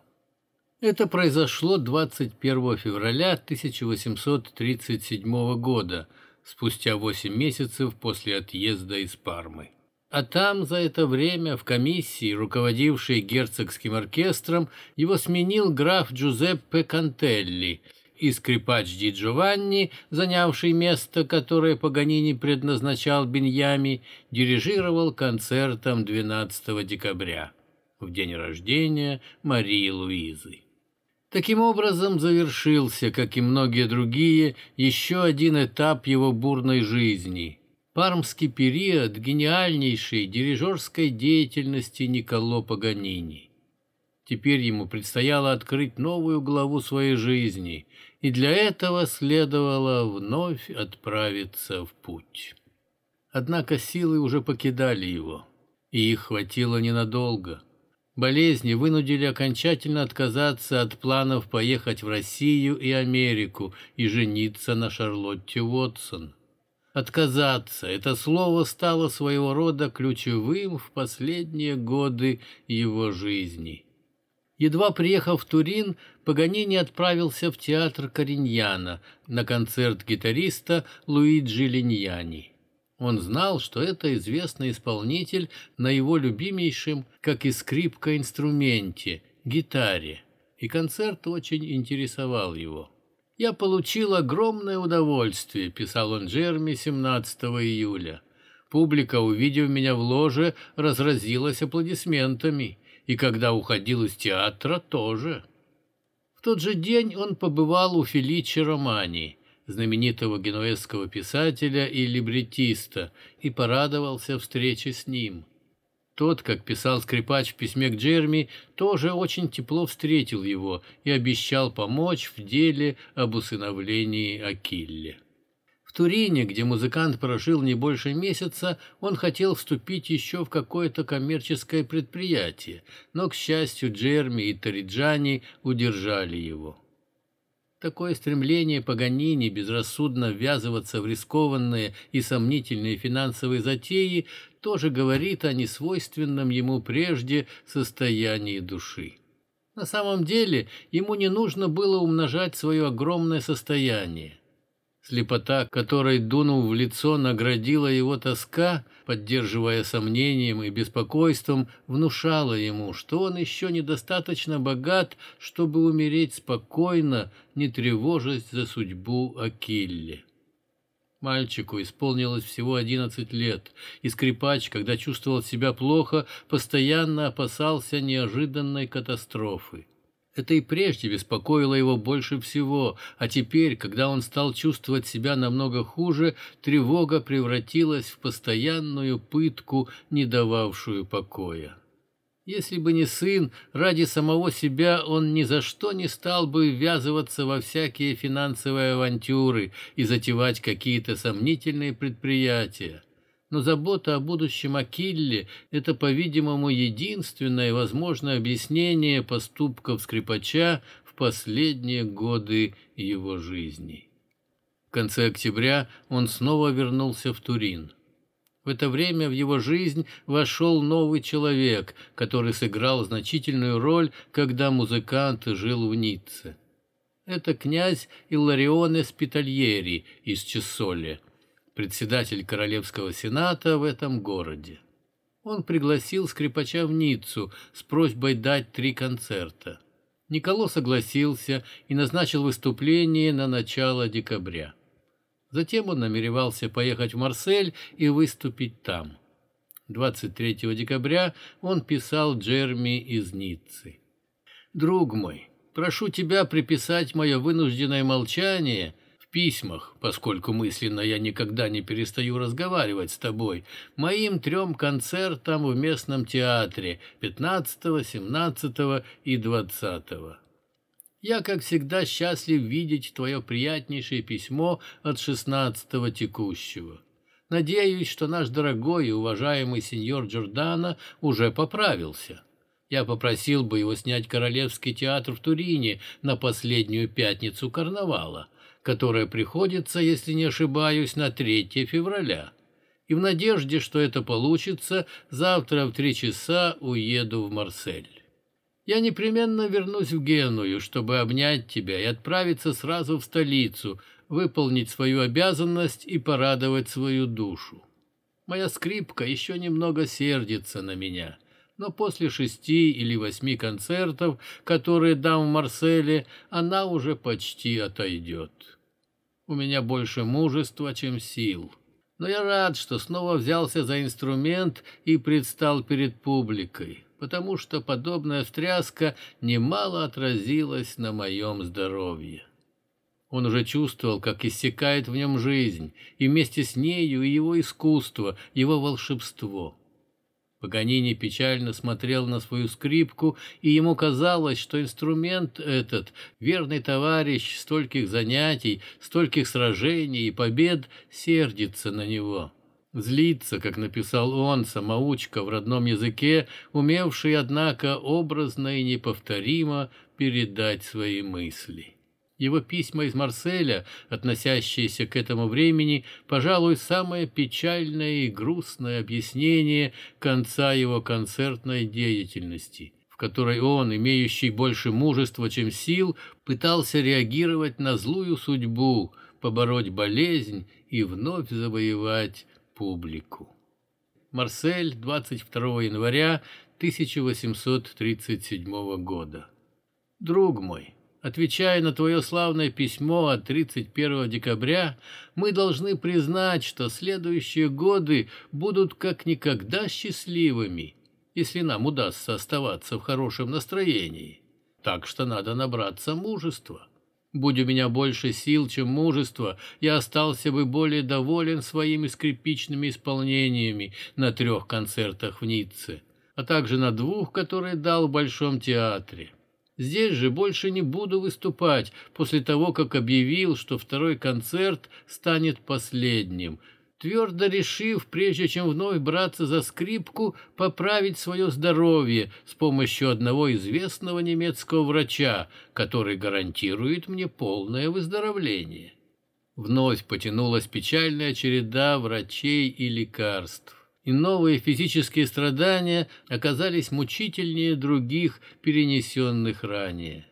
Это произошло 21 февраля 1837 года, спустя 8 месяцев после отъезда из Пармы. А там за это время в комиссии, руководившей герцогским оркестром, его сменил граф Джузеппе Кантелли и скрипач Ди Джованни, занявший место, которое Паганини предназначал Беньями, дирижировал концертом 12 декабря, в день рождения Марии Луизы. Таким образом завершился, как и многие другие, еще один этап его бурной жизни – Пармский период гениальнейшей дирижерской деятельности Николо Паганини. Теперь ему предстояло открыть новую главу своей жизни, и для этого следовало вновь отправиться в путь. Однако силы уже покидали его, и их хватило ненадолго. Болезни вынудили окончательно отказаться от планов поехать в Россию и Америку и жениться на Шарлотте Уотсон – Отказаться – это слово стало своего рода ключевым в последние годы его жизни. Едва приехав в Турин, Паганини отправился в театр Кориньяна на концерт гитариста Луиджи Линьяни. Он знал, что это известный исполнитель на его любимейшем, как и скрипка, инструменте, гитаре, и концерт очень интересовал его. «Я получил огромное удовольствие», — писал он Джерми 17 июля. Публика, увидев меня в ложе, разразилась аплодисментами, и когда уходил из театра, тоже. В тот же день он побывал у Феличи Романи, знаменитого генуэзского писателя и либретиста, и порадовался встрече с ним. Тот, как писал скрипач в письме к Джерми, тоже очень тепло встретил его и обещал помочь в деле об усыновлении Акилле. В Турине, где музыкант прожил не больше месяца, он хотел вступить еще в какое-то коммерческое предприятие, но, к счастью, Джерми и Ториджани удержали его. Такое стремление Паганини безрассудно ввязываться в рискованные и сомнительные финансовые затеи тоже говорит о несвойственном ему прежде состоянии души. На самом деле ему не нужно было умножать свое огромное состояние. Слепота, которой дунул в лицо, наградила его тоска, поддерживая сомнением и беспокойством, внушала ему, что он еще недостаточно богат, чтобы умереть спокойно, не тревожась за судьбу Акилле. Мальчику исполнилось всего одиннадцать лет, и скрипач, когда чувствовал себя плохо, постоянно опасался неожиданной катастрофы. Это и прежде беспокоило его больше всего, а теперь, когда он стал чувствовать себя намного хуже, тревога превратилась в постоянную пытку, не дававшую покоя. Если бы не сын, ради самого себя он ни за что не стал бы ввязываться во всякие финансовые авантюры и затевать какие-то сомнительные предприятия но забота о будущем Акилле – это, по-видимому, единственное возможное объяснение поступков скрипача в последние годы его жизни. В конце октября он снова вернулся в Турин. В это время в его жизнь вошел новый человек, который сыграл значительную роль, когда музыкант жил в Ницце. Это князь Илларионе Спитальери из Чессоли – председатель Королевского сената в этом городе. Он пригласил скрипача в Ниццу с просьбой дать три концерта. Николо согласился и назначил выступление на начало декабря. Затем он намеревался поехать в Марсель и выступить там. 23 декабря он писал Джерми из Ниццы. «Друг мой, прошу тебя приписать мое вынужденное молчание письмах, поскольку мысленно я никогда не перестаю разговаривать с тобой, моим трем концертам в местном театре 15, 17 и 20. Я, как всегда, счастлив видеть твое приятнейшее письмо от 16 текущего. Надеюсь, что наш дорогой и уважаемый сеньор Джордана уже поправился. Я попросил бы его снять Королевский театр в Турине на последнюю пятницу карнавала которая приходится, если не ошибаюсь, на 3 февраля. И в надежде, что это получится, завтра в три часа уеду в Марсель. Я непременно вернусь в Геную, чтобы обнять тебя и отправиться сразу в столицу, выполнить свою обязанность и порадовать свою душу. Моя скрипка еще немного сердится на меня, но после шести или восьми концертов, которые дам в Марселе, она уже почти отойдет. У меня больше мужества, чем сил. Но я рад, что снова взялся за инструмент и предстал перед публикой, потому что подобная встряска немало отразилась на моем здоровье. Он уже чувствовал, как иссякает в нем жизнь, и вместе с нею и его искусство, его волшебство. Паганини печально смотрел на свою скрипку, и ему казалось, что инструмент этот, верный товарищ стольких занятий, стольких сражений и побед, сердится на него. Злится, как написал он, самоучка в родном языке, умевший, однако, образно и неповторимо передать свои мысли. Его письма из Марселя, относящиеся к этому времени, пожалуй, самое печальное и грустное объяснение конца его концертной деятельности, в которой он, имеющий больше мужества, чем сил, пытался реагировать на злую судьбу, побороть болезнь и вновь завоевать публику. Марсель, 22 января 1837 года. Друг мой, отвечая на твое славное письмо от 31 декабря, мы должны признать, что следующие годы будут как никогда счастливыми, если нам удастся оставаться в хорошем настроении. Так что надо набраться мужества. Будь у меня больше сил, чем мужества, я остался бы более доволен своими скрипичными исполнениями на трех концертах в Ницце, а также на двух, которые дал в Большом театре. Здесь же больше не буду выступать после того, как объявил, что второй концерт станет последним – твердо решив, прежде чем вновь браться за скрипку, поправить свое здоровье с помощью одного известного немецкого врача, который гарантирует мне полное выздоровление. Вновь потянулась печальная череда врачей и лекарств. И новые физические страдания оказались мучительнее других, перенесенных ранее.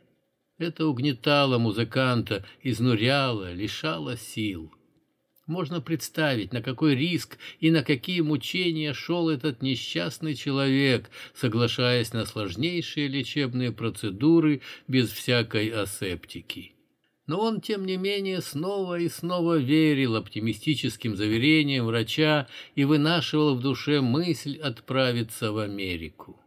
Это угнетало музыканта, изнуряло, лишало сил. Можно представить, на какой риск и на какие мучения шел этот несчастный человек, соглашаясь на сложнейшие лечебные процедуры без всякой асептики. Но он, тем не менее, снова и снова верил оптимистическим заверениям врача и вынашивал в душе мысль отправиться в Америку.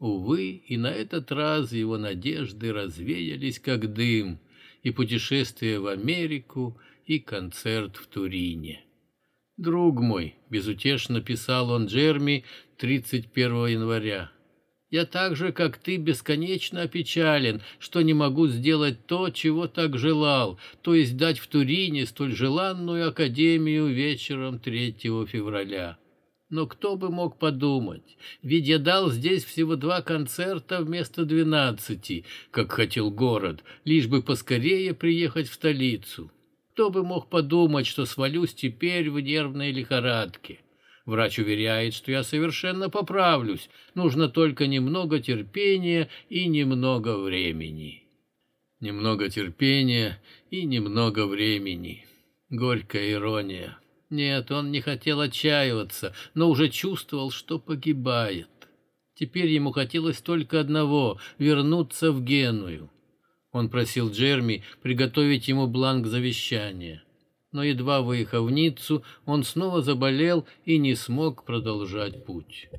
Увы, и на этот раз его надежды развеялись как дым, и путешествие в Америку – и концерт в Турине. «Друг мой», — безутешно писал он Джерми 31 января, «я так же, как ты, бесконечно опечален, что не могу сделать то, чего так желал, то есть дать в Турине столь желанную академию вечером 3 февраля». Но кто бы мог подумать, ведь я дал здесь всего два концерта вместо двенадцати, как хотел город, лишь бы поскорее приехать в столицу. Кто бы мог подумать, что свалюсь теперь в нервной лихорадке? Врач уверяет, что я совершенно поправлюсь. Нужно только немного терпения и немного времени. Немного терпения и немного времени. Горькая ирония. Нет, он не хотел отчаиваться, но уже чувствовал, что погибает. Теперь ему хотелось только одного — вернуться в Геную. Он просил Джерми приготовить ему бланк завещания. Но едва выехав в Ниццу, он снова заболел и не смог продолжать путь.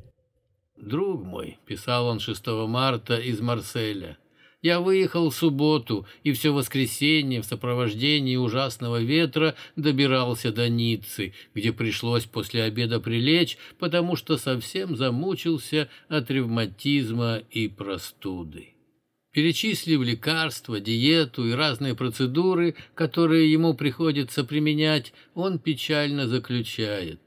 «Друг мой», — писал он 6 марта из Марселя, — «я выехал в субботу и все воскресенье в сопровождении ужасного ветра добирался до Ниццы, где пришлось после обеда прилечь, потому что совсем замучился от ревматизма и простуды. Перечислив лекарства, диету и разные процедуры, которые ему приходится применять, он печально заключает.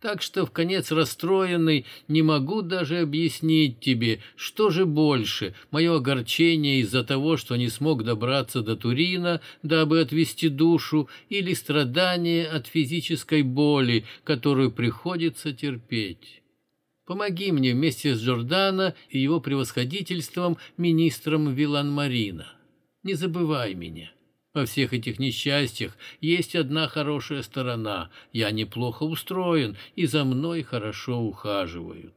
Так что в конец расстроенный не могу даже объяснить тебе, что же больше, мое огорчение из-за того, что не смог добраться до Турина, дабы отвести душу, или страдание от физической боли, которую приходится терпеть. Помоги мне вместе с Джордано и его превосходительством министром Вилан-Марина. Не забывай меня. Во всех этих несчастьях есть одна хорошая сторона. Я неплохо устроен, и за мной хорошо ухаживают.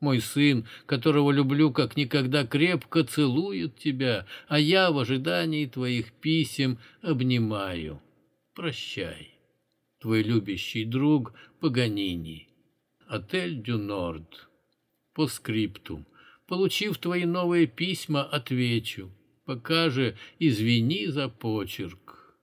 Мой сын, которого люблю как никогда крепко, целует тебя, а я в ожидании твоих писем обнимаю. Прощай. Твой любящий друг Паганини. Отель Дю Норд. По скриптум. Получив твои новые письма, отвечу. Пока же извини за почерк.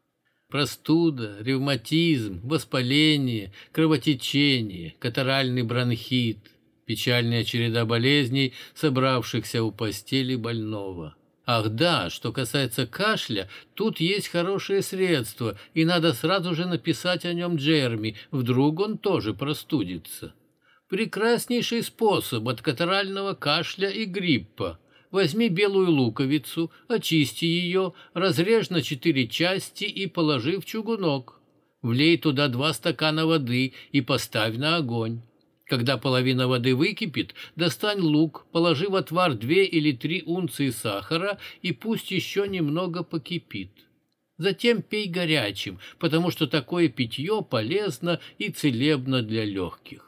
Простуда, ревматизм, воспаление, кровотечение, катаральный бронхит, печальная череда болезней, собравшихся у постели больного. Ах да, что касается кашля, тут есть хорошее средство, и надо сразу же написать о нем Джерми, вдруг он тоже простудится. Прекраснейший способ от катарального кашля и гриппа. Возьми белую луковицу, очисти ее, разрежь на четыре части и положи в чугунок. Влей туда два стакана воды и поставь на огонь. Когда половина воды выкипит, достань лук, положи в отвар две или три унции сахара и пусть еще немного покипит. Затем пей горячим, потому что такое питье полезно и целебно для легких.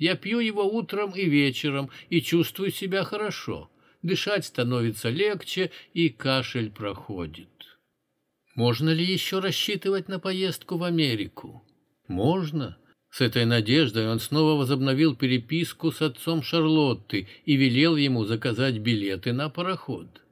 Я пью его утром и вечером и чувствую себя хорошо. Дышать становится легче, и кашель проходит. Можно ли еще рассчитывать на поездку в Америку? Можно. С этой надеждой он снова возобновил переписку с отцом Шарлотты и велел ему заказать билеты на пароход.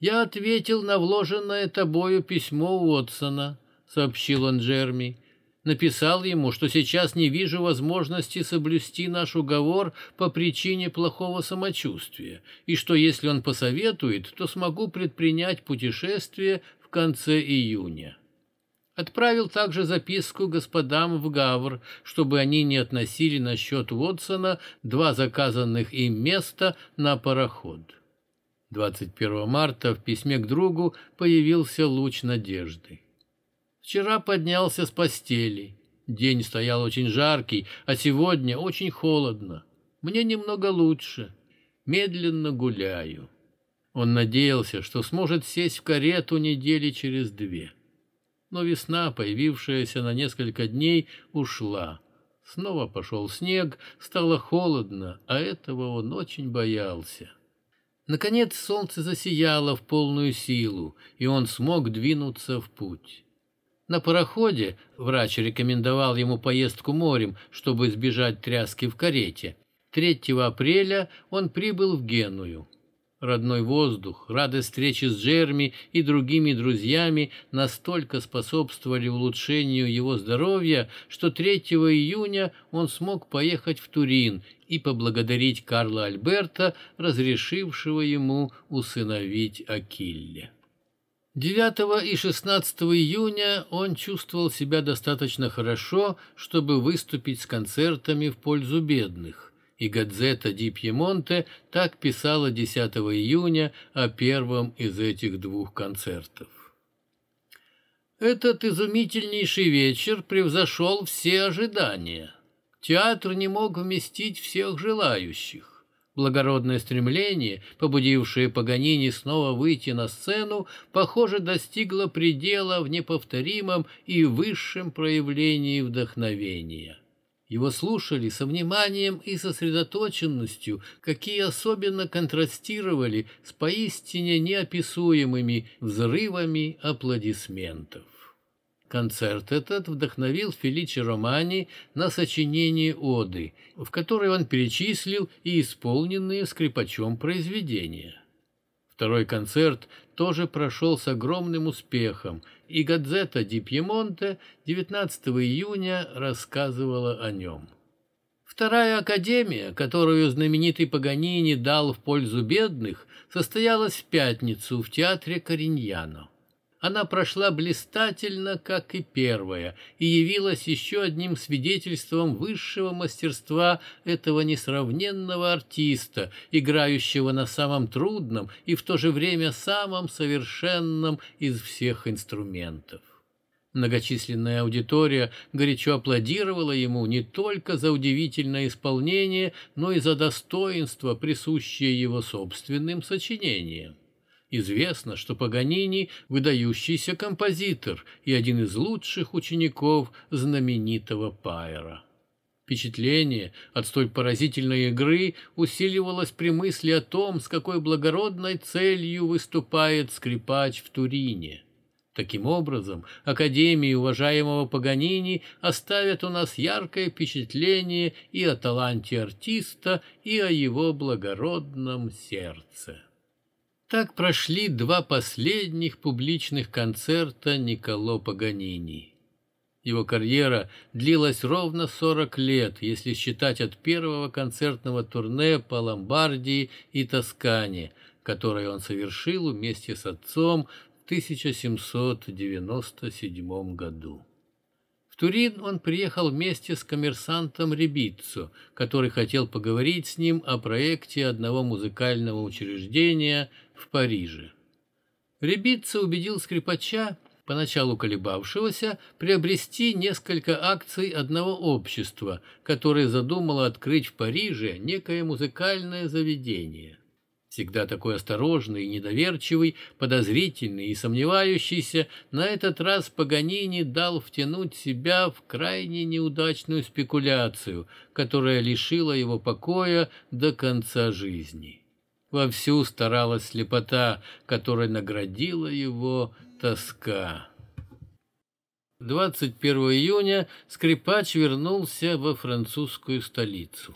«Я ответил на вложенное тобою письмо Уотсона», — сообщил он Джерми. «Написал ему, что сейчас не вижу возможности соблюсти наш уговор по причине плохого самочувствия, и что если он посоветует, то смогу предпринять путешествие в конце июня». Отправил также записку господам в Гавр, чтобы они не относили на счет Уотсона два заказанных им места на пароход. 21 марта в письме к другу появился луч надежды. Вчера поднялся с постели. День стоял очень жаркий, а сегодня очень холодно. Мне немного лучше. Медленно гуляю. Он надеялся, что сможет сесть в карету недели через две но весна, появившаяся на несколько дней, ушла. Снова пошел снег, стало холодно, а этого он очень боялся. Наконец солнце засияло в полную силу, и он смог двинуться в путь. На пароходе врач рекомендовал ему поездку морем, чтобы избежать тряски в карете. 3 апреля он прибыл в Геную. Родной воздух, радость встречи с Джерми и другими друзьями настолько способствовали улучшению его здоровья, что 3 июня он смог поехать в Турин и поблагодарить Карла Альберта, разрешившего ему усыновить Акилле. 9 и 16 июня он чувствовал себя достаточно хорошо, чтобы выступить с концертами в пользу бедных и «Газета Ди Пьемонте» так писала 10 июня о первом из этих двух концертов. Этот изумительнейший вечер превзошел все ожидания. Театр не мог вместить всех желающих. Благородное стремление, побудившее Паганини снова выйти на сцену, похоже, достигло предела в неповторимом и высшем проявлении вдохновения. Его слушали со вниманием и сосредоточенностью, какие особенно контрастировали с поистине неописуемыми взрывами аплодисментов. Концерт этот вдохновил Феличи Романи на сочинение оды, в которой он перечислил и исполненные скрипачом произведения. Второй концерт тоже прошел с огромным успехом, и Гадзета Ди Пьемонте 19 июня рассказывала о нем. Вторая академия, которую знаменитый Паганини дал в пользу бедных, состоялась в пятницу в театре Кориньяно. Она прошла блистательно, как и первая, и явилась еще одним свидетельством высшего мастерства этого несравненного артиста, играющего на самом трудном и в то же время самом совершенном из всех инструментов. Многочисленная аудитория горячо аплодировала ему не только за удивительное исполнение, но и за достоинство, присущее его собственным сочинениям. Известно, что Паганини – выдающийся композитор и один из лучших учеников знаменитого Пайера. Впечатление от столь поразительной игры усиливалось при мысли о том, с какой благородной целью выступает скрипач в Турине. Таким образом, Академии уважаемого Паганини оставят у нас яркое впечатление и о таланте артиста, и о его благородном сердце. Так прошли два последних публичных концерта Николо Паганини. Его карьера длилась ровно 40 лет, если считать от первого концертного турне по Ломбардии и Тоскане, которое он совершил вместе с отцом в 1797 году. В Турин он приехал вместе с коммерсантом Ребиццо, который хотел поговорить с ним о проекте одного музыкального учреждения в Париже. Ребиццо убедил скрипача, поначалу колебавшегося, приобрести несколько акций одного общества, которое задумало открыть в Париже некое музыкальное заведение. Всегда такой осторожный недоверчивый, подозрительный и сомневающийся, на этот раз Паганини дал втянуть себя в крайне неудачную спекуляцию, которая лишила его покоя до конца жизни. Вовсю старалась слепота, которой наградила его тоска. 21 июня скрипач вернулся во французскую столицу.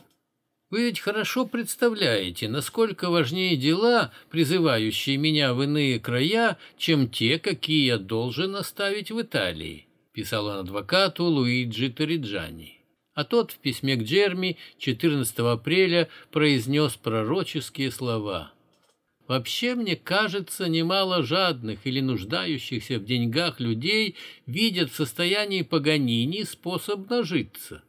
Вы ведь хорошо представляете, насколько важнее дела, призывающие меня в иные края, чем те, какие я должен оставить в Италии, писал он адвокату Луиджи Ториджани. А тот в письме к Джерми 14 апреля произнес пророческие слова. Вообще, мне кажется, немало жадных или нуждающихся в деньгах людей видят в состоянии Паганини способ нажиться.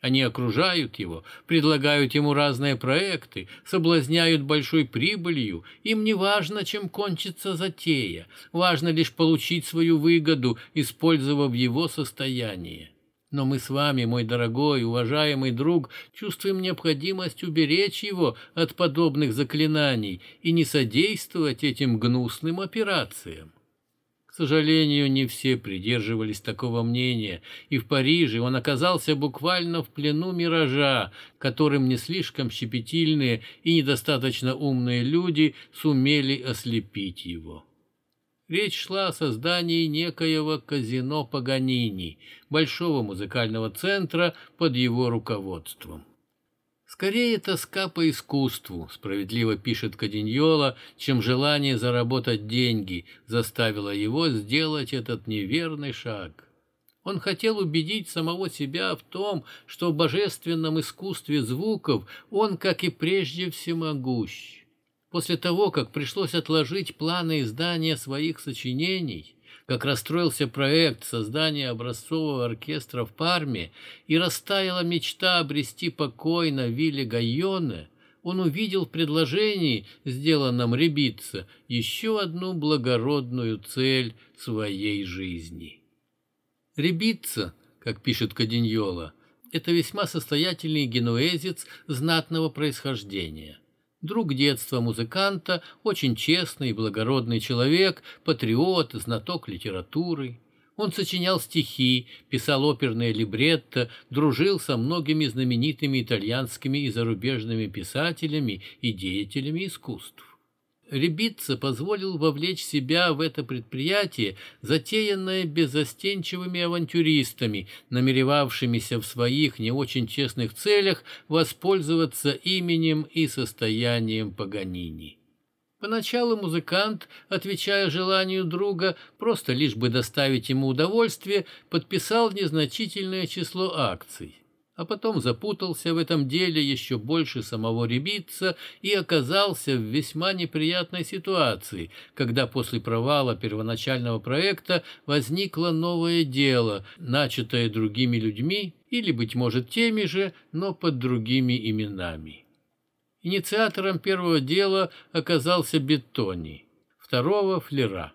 Они окружают его, предлагают ему разные проекты, соблазняют большой прибылью. Им не важно, чем кончится затея, важно лишь получить свою выгоду, использовав его состояние. Но мы с вами, мой дорогой, уважаемый друг, чувствуем необходимость уберечь его от подобных заклинаний и не содействовать этим гнусным операциям. К сожалению, не все придерживались такого мнения, и в Париже он оказался буквально в плену миража, которым не слишком щепетильные и недостаточно умные люди сумели ослепить его. Речь шла о создании некоего казино Паганини, большого музыкального центра под его руководством. Скорее тоска по искусству, справедливо пишет Каденьола, чем желание заработать деньги заставило его сделать этот неверный шаг. Он хотел убедить самого себя в том, что в божественном искусстве звуков он, как и прежде, всемогущ. После того, как пришлось отложить планы издания своих сочинений, как расстроился проект создания образцового оркестра в Парме и растаяла мечта обрести покой на вилле Гайоне, он увидел в предложении, сделанном Рябица, еще одну благородную цель своей жизни. Рябица, как пишет Каденьола, это весьма состоятельный генуэзец знатного происхождения – Друг детства музыканта, очень честный и благородный человек, патриот, знаток литературы. Он сочинял стихи, писал оперные либретто, дружил со многими знаменитыми итальянскими и зарубежными писателями и деятелями искусств. Рябица позволил вовлечь себя в это предприятие, затеянное беззастенчивыми авантюристами, намеревавшимися в своих не очень честных целях воспользоваться именем и состоянием Паганини. Поначалу музыкант, отвечая желанию друга, просто лишь бы доставить ему удовольствие, подписал незначительное число акций а потом запутался в этом деле еще больше самого Рябица и оказался в весьма неприятной ситуации, когда после провала первоначального проекта возникло новое дело, начатое другими людьми или, быть может, теми же, но под другими именами. Инициатором первого дела оказался Беттони, второго – Флера.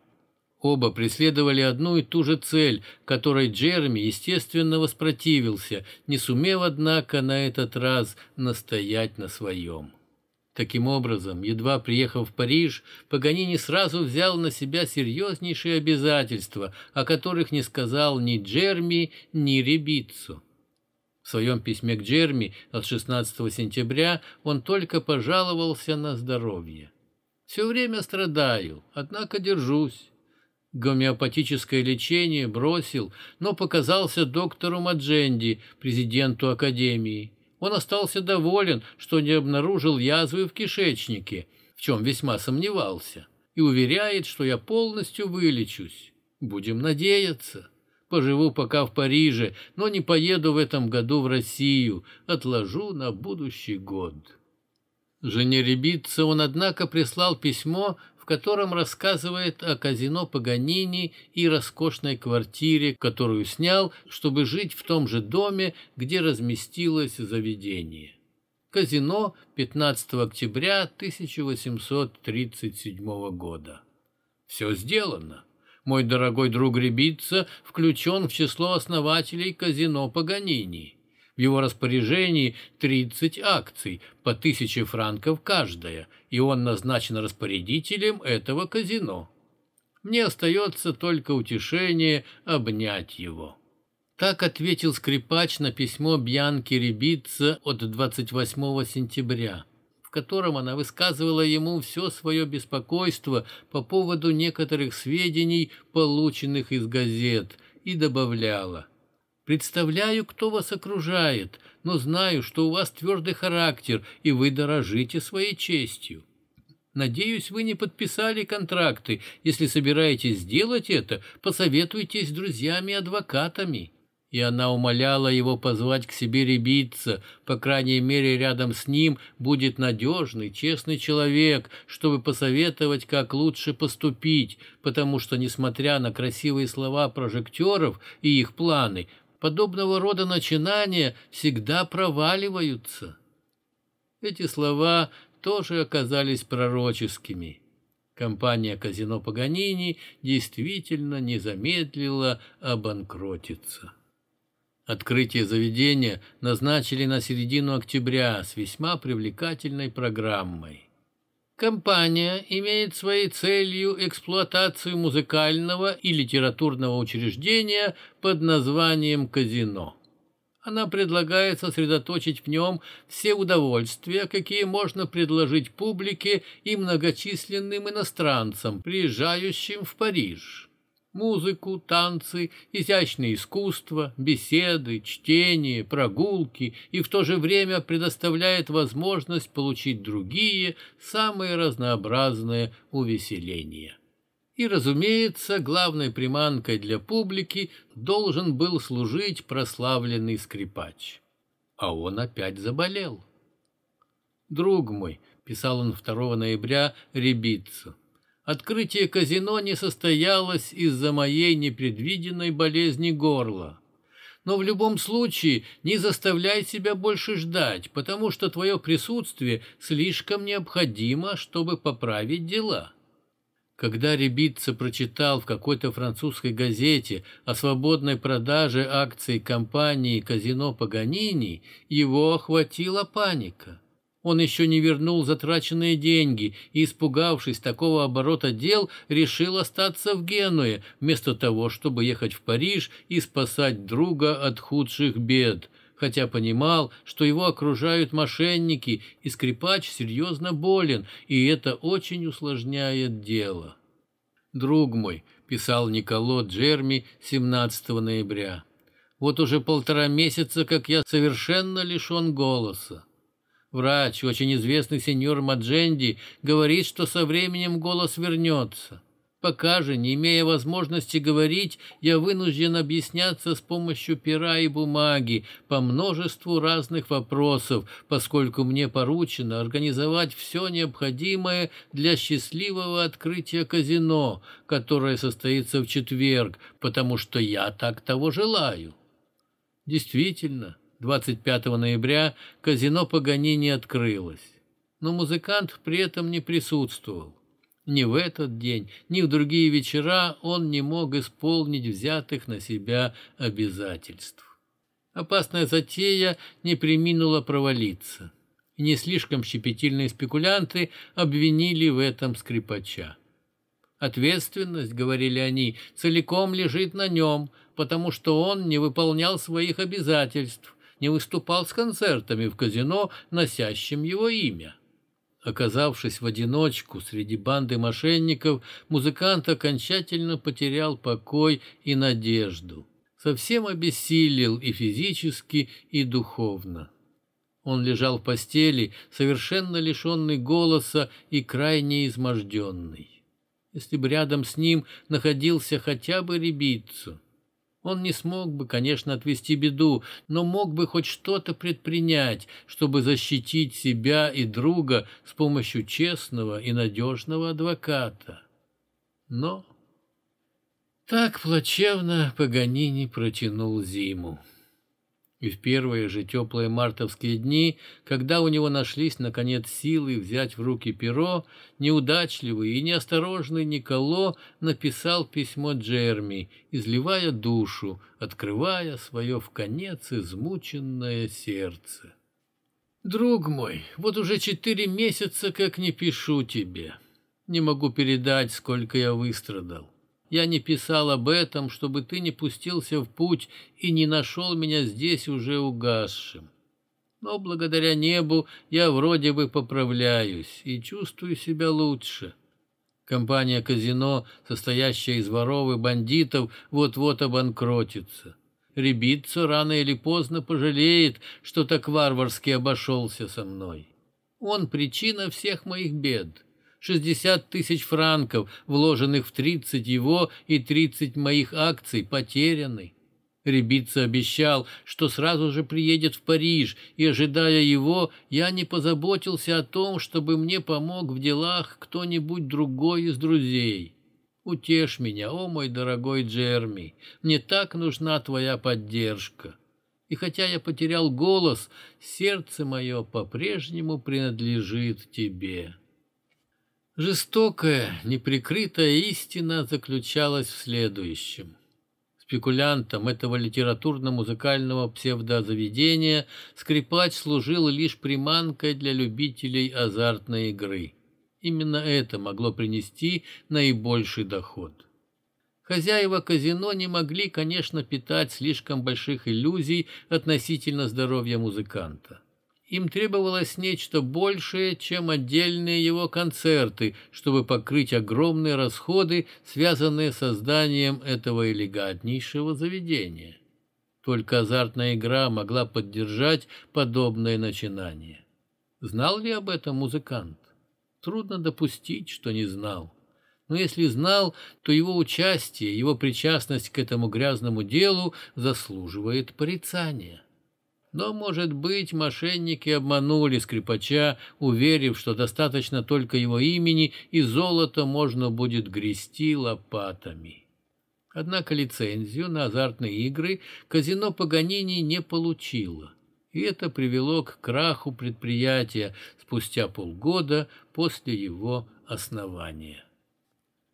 Оба преследовали одну и ту же цель, которой Джереми, естественно, воспротивился, не сумев, однако, на этот раз настоять на своем. Таким образом, едва приехав в Париж, Паганини сразу взял на себя серьезнейшие обязательства, о которых не сказал ни Джерми, ни Ребицу. В своем письме к Джерми от 16 сентября он только пожаловался на здоровье. «Все время страдаю, однако держусь гомеопатическое лечение бросил, но показался доктору Мадженди, президенту Академии. Он остался доволен, что не обнаружил язвы в кишечнике, в чем весьма сомневался, и уверяет, что я полностью вылечусь. Будем надеяться. Поживу пока в Париже, но не поеду в этом году в Россию, отложу на будущий год. Жене Рябица он, однако, прислал письмо, в котором рассказывает о казино Паганини и роскошной квартире, которую снял, чтобы жить в том же доме, где разместилось заведение. Казино 15 октября 1837 года. Все сделано. Мой дорогой друг Рябица включен в число основателей казино Паганини. В его распоряжении 30 акций, по тысяче франков каждая, и он назначен распорядителем этого казино. Мне остается только утешение обнять его». Так ответил скрипач на письмо Бьянки Рябица от 28 сентября, в котором она высказывала ему все свое беспокойство по поводу некоторых сведений, полученных из газет, и добавляла «Представляю, кто вас окружает, но знаю, что у вас твердый характер, и вы дорожите своей честью». Надеюсь, вы не подписали контракты. Если собираетесь сделать это, посоветуйтесь с друзьями-адвокатами и она умоляла его позвать к себе ребиться, по крайней мере, рядом с ним будет надежный, честный человек, чтобы посоветовать, как лучше поступить, потому что, несмотря на красивые слова прожекторов и их планы, подобного рода начинания всегда проваливаются. Эти слова тоже оказались пророческими. Компания «Казино Паганини» действительно не замедлила обанкротиться. Открытие заведения назначили на середину октября с весьма привлекательной программой. Компания имеет своей целью эксплуатацию музыкального и литературного учреждения под названием «Казино». Она предлагает сосредоточить в нем все удовольствия, какие можно предложить публике и многочисленным иностранцам, приезжающим в Париж музыку, танцы, изящное искусство, беседы, чтение, прогулки и в то же время предоставляет возможность получить другие, самые разнообразные увеселения. И, разумеется, главной приманкой для публики должен был служить прославленный скрипач. А он опять заболел. «Друг мой», — писал он 2 ноября Рябицу, — Открытие казино не состоялось из-за моей непредвиденной болезни горла. Но в любом случае не заставляй себя больше ждать, потому что твое присутствие слишком необходимо, чтобы поправить дела. Когда Рябица прочитал в какой-то французской газете о свободной продаже акций компании «Казино Паганини», его охватила паника. Он еще не вернул затраченные деньги и, испугавшись такого оборота дел, решил остаться в Генуе, вместо того, чтобы ехать в Париж и спасать друга от худших бед, хотя понимал, что его окружают мошенники, и скрипач серьезно болен, и это очень усложняет дело. «Друг мой», — писал Николо Джерми 17 ноября, — «вот уже полтора месяца, как я совершенно лишен голоса. Врач, очень известный сеньор Мадженди, говорит, что со временем голос вернется. Пока же, не имея возможности говорить, я вынужден объясняться с помощью пера и бумаги по множеству разных вопросов, поскольку мне поручено организовать все необходимое для счастливого открытия казино, которое состоится в четверг, потому что я так того желаю. Действительно, 25 ноября казино Паганини открылось. Но музыкант при этом не присутствовал. Ни в этот день, ни в другие вечера он не мог исполнить взятых на себя обязательств. Опасная затея не приминула провалиться. Не слишком щепетильные спекулянты обвинили в этом скрипача. Ответственность, говорили они, целиком лежит на нем, потому что он не выполнял своих обязательств не выступал с концертами в казино, носящем его имя. Оказавшись в одиночку среди банды мошенников, музыкант окончательно потерял покой и надежду. Совсем обессилел и физически, и духовно. Он лежал в постели, совершенно лишенный голоса и крайне изможденный. Если бы рядом с ним находился хотя бы ребицу, он не смог бы, конечно, отвести беду, но мог бы хоть что-то предпринять, чтобы защитить себя и друга с помощью честного и надежного адвоката. Но так плачевно Паганини протянул зиму. И в первые же теплые мартовские дни, когда у него нашлись, наконец, силы взять в руки перо, неудачливый и неосторожный Николо написал письмо Джерми, изливая душу, открывая свое в конец измученное сердце. «Друг мой, вот уже четыре месяца, как не пишу тебе. Не могу передать, сколько я выстрадал. Я не писал об этом, чтобы ты не пустился в путь и не нашел меня здесь уже угасшим. Но благодаря небу я вроде бы поправляюсь и чувствую себя лучше. Компания казино, состоящая из воров и бандитов, вот-вот обанкротится. Рябица рано или поздно пожалеет, что так варварски обошелся со мной. Он причина всех моих бед. Шестьдесят тысяч франков, вложенных в тридцать его и тридцать моих акций, потеряны. Рябица обещал, что сразу же приедет в Париж, и, ожидая его, я не позаботился о том, чтобы мне помог в делах кто-нибудь другой из друзей. Утешь меня, о мой дорогой Джерми, мне так нужна твоя поддержка. И хотя я потерял голос, сердце мое по-прежнему принадлежит тебе». Жестокая, неприкрытая истина заключалась в следующем. Спекулянтам этого литературно-музыкального псевдозаведения скрипач служил лишь приманкой для любителей азартной игры. Именно это могло принести наибольший доход. Хозяева казино не могли, конечно, питать слишком больших иллюзий относительно здоровья музыканта. Им требовалось нечто большее, чем отдельные его концерты, чтобы покрыть огромные расходы, связанные с созданием этого элегантнейшего заведения. Только азартная игра могла поддержать подобное начинание. Знал ли об этом музыкант? Трудно допустить, что не знал. Но если знал, то его участие, его причастность к этому грязному делу заслуживает порицания. Но, может быть, мошенники обманули скрипача, уверив, что достаточно только его имени, и золото можно будет грести лопатами. Однако лицензию на азартные игры казино Паганини не получило, и это привело к краху предприятия спустя полгода после его основания.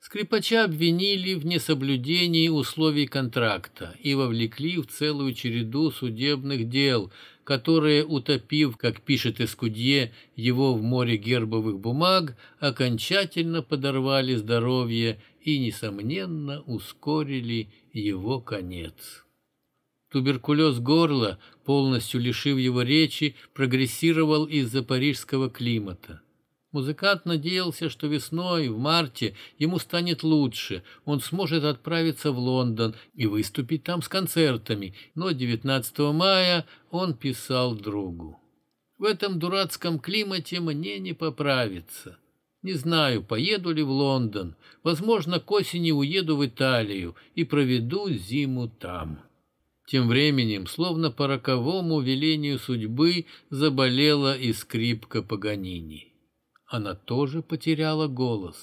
Скрипача обвинили в несоблюдении условий контракта и вовлекли в целую череду судебных дел, которые, утопив, как пишет Эскудье, его в море гербовых бумаг, окончательно подорвали здоровье и, несомненно, ускорили его конец. Туберкулез горла, полностью лишив его речи, прогрессировал из-за парижского климата. Музыкант надеялся, что весной, в марте, ему станет лучше, он сможет отправиться в Лондон и выступить там с концертами, но 19 мая он писал другу. «В этом дурацком климате мне не поправиться. Не знаю, поеду ли в Лондон. Возможно, к осени уеду в Италию и проведу зиму там». Тем временем, словно по роковому велению судьбы, заболела и скрипка Паганини она тоже потеряла голос.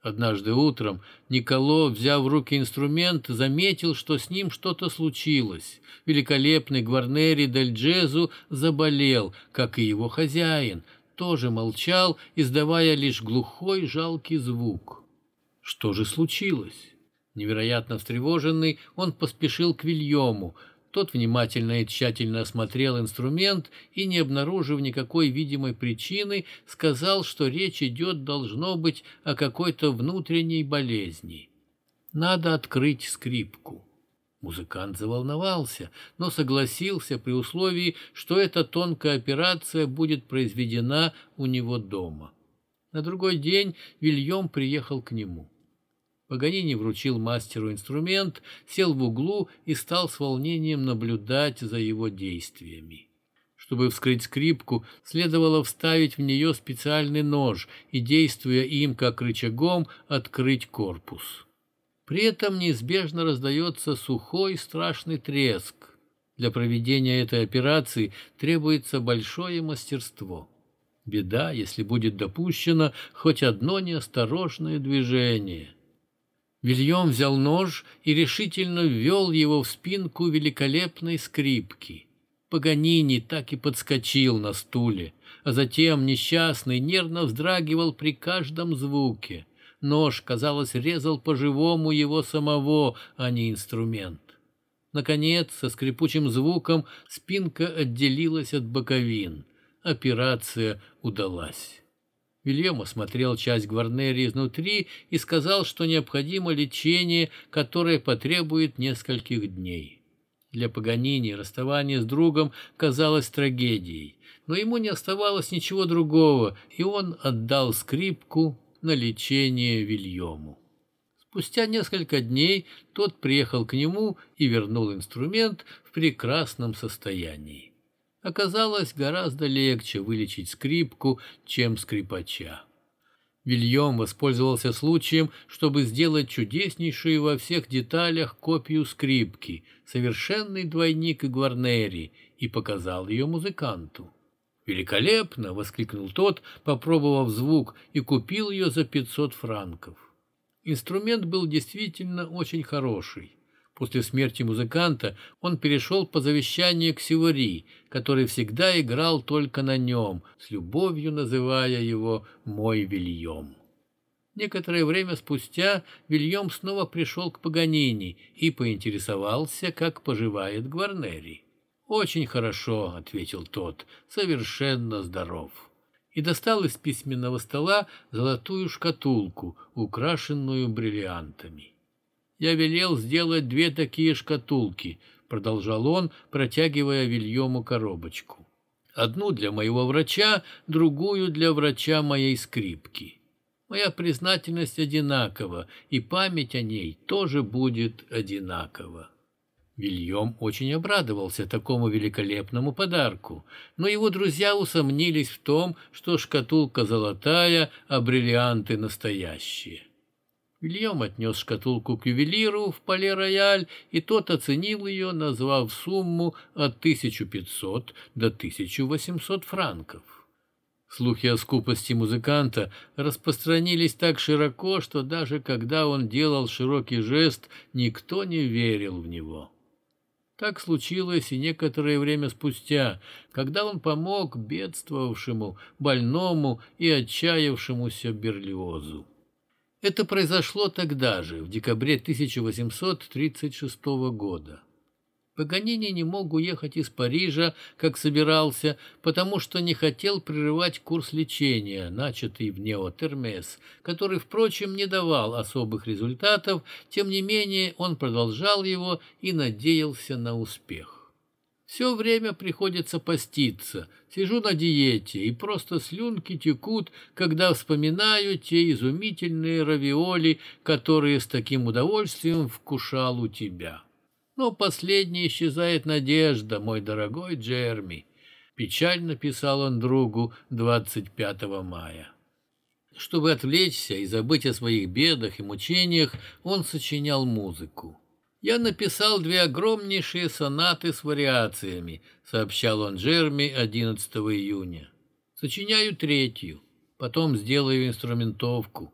Однажды утром Николо, взяв в руки инструмент, заметил, что с ним что-то случилось. Великолепный Гварнери дель Джезу заболел, как и его хозяин, тоже молчал, издавая лишь глухой жалкий звук. Что же случилось? Невероятно встревоженный, он поспешил к Вильему – тот внимательно и тщательно осмотрел инструмент и, не обнаружив никакой видимой причины, сказал, что речь идет, должно быть, о какой-то внутренней болезни. Надо открыть скрипку. Музыкант заволновался, но согласился при условии, что эта тонкая операция будет произведена у него дома. На другой день Вильем приехал к нему. Паганини вручил мастеру инструмент, сел в углу и стал с волнением наблюдать за его действиями. Чтобы вскрыть скрипку, следовало вставить в нее специальный нож и, действуя им как рычагом, открыть корпус. При этом неизбежно раздается сухой страшный треск. Для проведения этой операции требуется большое мастерство. Беда, если будет допущено хоть одно неосторожное движение. Вильем взял нож и решительно ввел его в спинку великолепной скрипки. Паганини так и подскочил на стуле, а затем несчастный нервно вздрагивал при каждом звуке. Нож, казалось, резал по-живому его самого, а не инструмент. Наконец, со скрипучим звуком спинка отделилась от боковин. Операция удалась. Вильям осмотрел часть гварнери изнутри и сказал, что необходимо лечение, которое потребует нескольких дней. Для Паганини расставание с другом казалось трагедией, но ему не оставалось ничего другого, и он отдал скрипку на лечение Вильему. Спустя несколько дней тот приехал к нему и вернул инструмент в прекрасном состоянии оказалось гораздо легче вылечить скрипку, чем скрипача. Вильем воспользовался случаем, чтобы сделать чудеснейшую во всех деталях копию скрипки, совершенный двойник Игварнери, и показал ее музыканту. «Великолепно!» — воскликнул тот, попробовав звук, и купил ее за пятьсот франков. Инструмент был действительно очень хороший. После смерти музыканта он перешел по завещанию к Сивори, который всегда играл только на нем, с любовью называя его «мой Вильем». Некоторое время спустя Вильем снова пришел к Паганини и поинтересовался, как поживает Гварнери. «Очень хорошо», — ответил тот, — «совершенно здоров» и достал из письменного стола золотую шкатулку, украшенную бриллиантами. Я велел сделать две такие шкатулки, продолжал он, протягивая Вильему коробочку. Одну для моего врача, другую для врача моей скрипки. Моя признательность одинакова, и память о ней тоже будет одинакова. Вильем очень обрадовался такому великолепному подарку, но его друзья усомнились в том, что шкатулка золотая, а бриллианты настоящие. Вильям отнес шкатулку к ювелиру в Пале-Рояль, и тот оценил ее, назвав сумму от 1500 до 1800 франков. Слухи о скупости музыканта распространились так широко, что даже когда он делал широкий жест, никто не верил в него. Так случилось и некоторое время спустя, когда он помог бедствовавшему, больному и отчаявшемуся Берлиозу. Это произошло тогда же, в декабре 1836 года. Паганини не мог уехать из Парижа, как собирался, потому что не хотел прерывать курс лечения, начатый в Неотермес, который, впрочем, не давал особых результатов, тем не менее он продолжал его и надеялся на успех. Все время приходится поститься, сижу на диете, и просто слюнки текут, когда вспоминаю те изумительные равиоли, которые с таким удовольствием вкушал у тебя. Но последней исчезает надежда, мой дорогой Джерми. Печально писал он другу 25 мая. Чтобы отвлечься и забыть о своих бедах и мучениях, он сочинял музыку. «Я написал две огромнейшие сонаты с вариациями», — сообщал он Джерми 11 июня. «Сочиняю третью, потом сделаю инструментовку.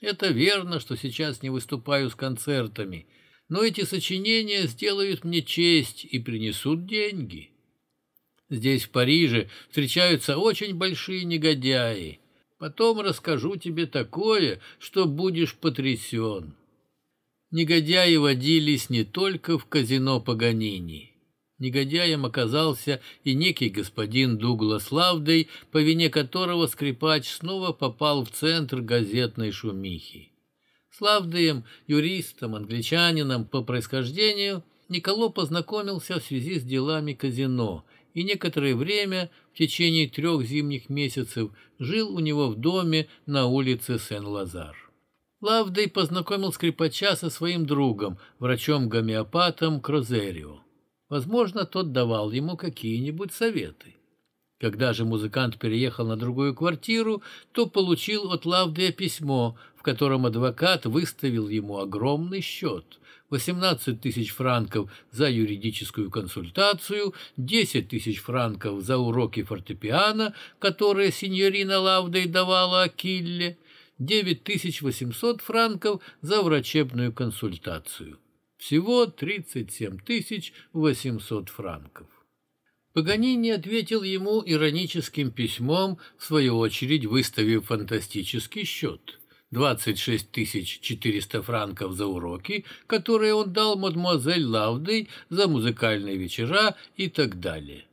Это верно, что сейчас не выступаю с концертами, но эти сочинения сделают мне честь и принесут деньги. Здесь, в Париже, встречаются очень большие негодяи. Потом расскажу тебе такое, что будешь потрясен» негодяи водились не только в казино Паганини. Негодяем оказался и некий господин Дуглас Лавдей, по вине которого скрипач снова попал в центр газетной шумихи. С юристом, англичанином по происхождению, Николо познакомился в связи с делами казино и некоторое время, в течение трех зимних месяцев, жил у него в доме на улице Сен-Лазар. Лавдей познакомил скрипача со своим другом, врачом-гомеопатом Крозерио. Возможно, тот давал ему какие-нибудь советы. Когда же музыкант переехал на другую квартиру, то получил от Лавдея письмо, в котором адвокат выставил ему огромный счет – 18 тысяч франков за юридическую консультацию, 10 тысяч франков за уроки фортепиано, которые сеньорина Лавдей давала Акилле, 9800 франков за врачебную консультацию. Всего 37 800 франков. Паганини ответил ему ироническим письмом, в свою очередь выставив фантастический счет – 26 400 франков за уроки, которые он дал мадемуазель Лавдой за музыкальные вечера и так далее.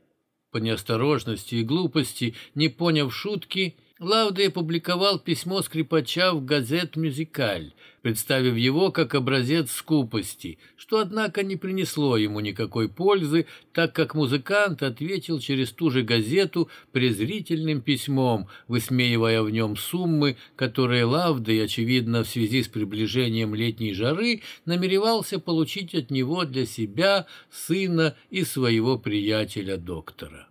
По неосторожности и глупости, не поняв шутки, Лаудей опубликовал письмо скрипача в газет «Мюзикаль», представив его как образец скупости, что, однако, не принесло ему никакой пользы, так как музыкант ответил через ту же газету презрительным письмом, высмеивая в нем суммы, которые Лавдей, очевидно, в связи с приближением летней жары, намеревался получить от него для себя, сына и своего приятеля-доктора.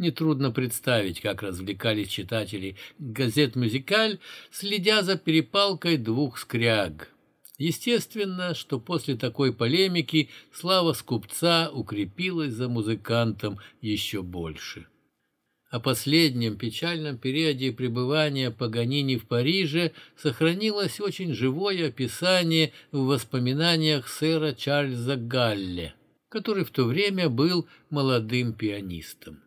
Нетрудно представить, как развлекались читатели газет «Мюзикаль», следя за перепалкой двух скряг. Естественно, что после такой полемики слава скупца укрепилась за музыкантом еще больше. О последнем печальном периоде пребывания Паганини в Париже сохранилось очень живое описание в воспоминаниях сэра Чарльза Галле, который в то время был молодым пианистом.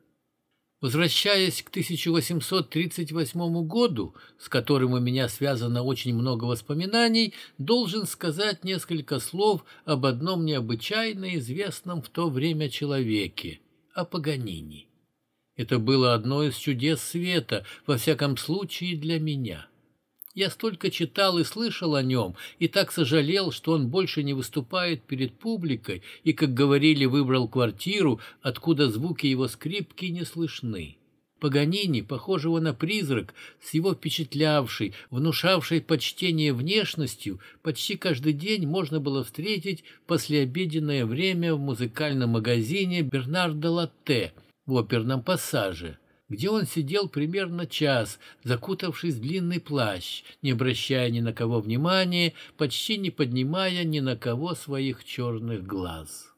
Возвращаясь к 1838 году, с которым у меня связано очень много воспоминаний, должен сказать несколько слов об одном необычайно известном в то время человеке – о Паганини. Это было одно из чудес света, во всяком случае для меня – я столько читал и слышал о нем, и так сожалел, что он больше не выступает перед публикой и, как говорили, выбрал квартиру, откуда звуки его скрипки не слышны. Паганини, похожего на призрак, с его впечатлявшей, внушавшей почтение внешностью, почти каждый день можно было встретить в послеобеденное время в музыкальном магазине Бернарда Латте в оперном пассаже где он сидел примерно час, закутавшись в длинный плащ, не обращая ни на кого внимания, почти не поднимая ни на кого своих черных глаз.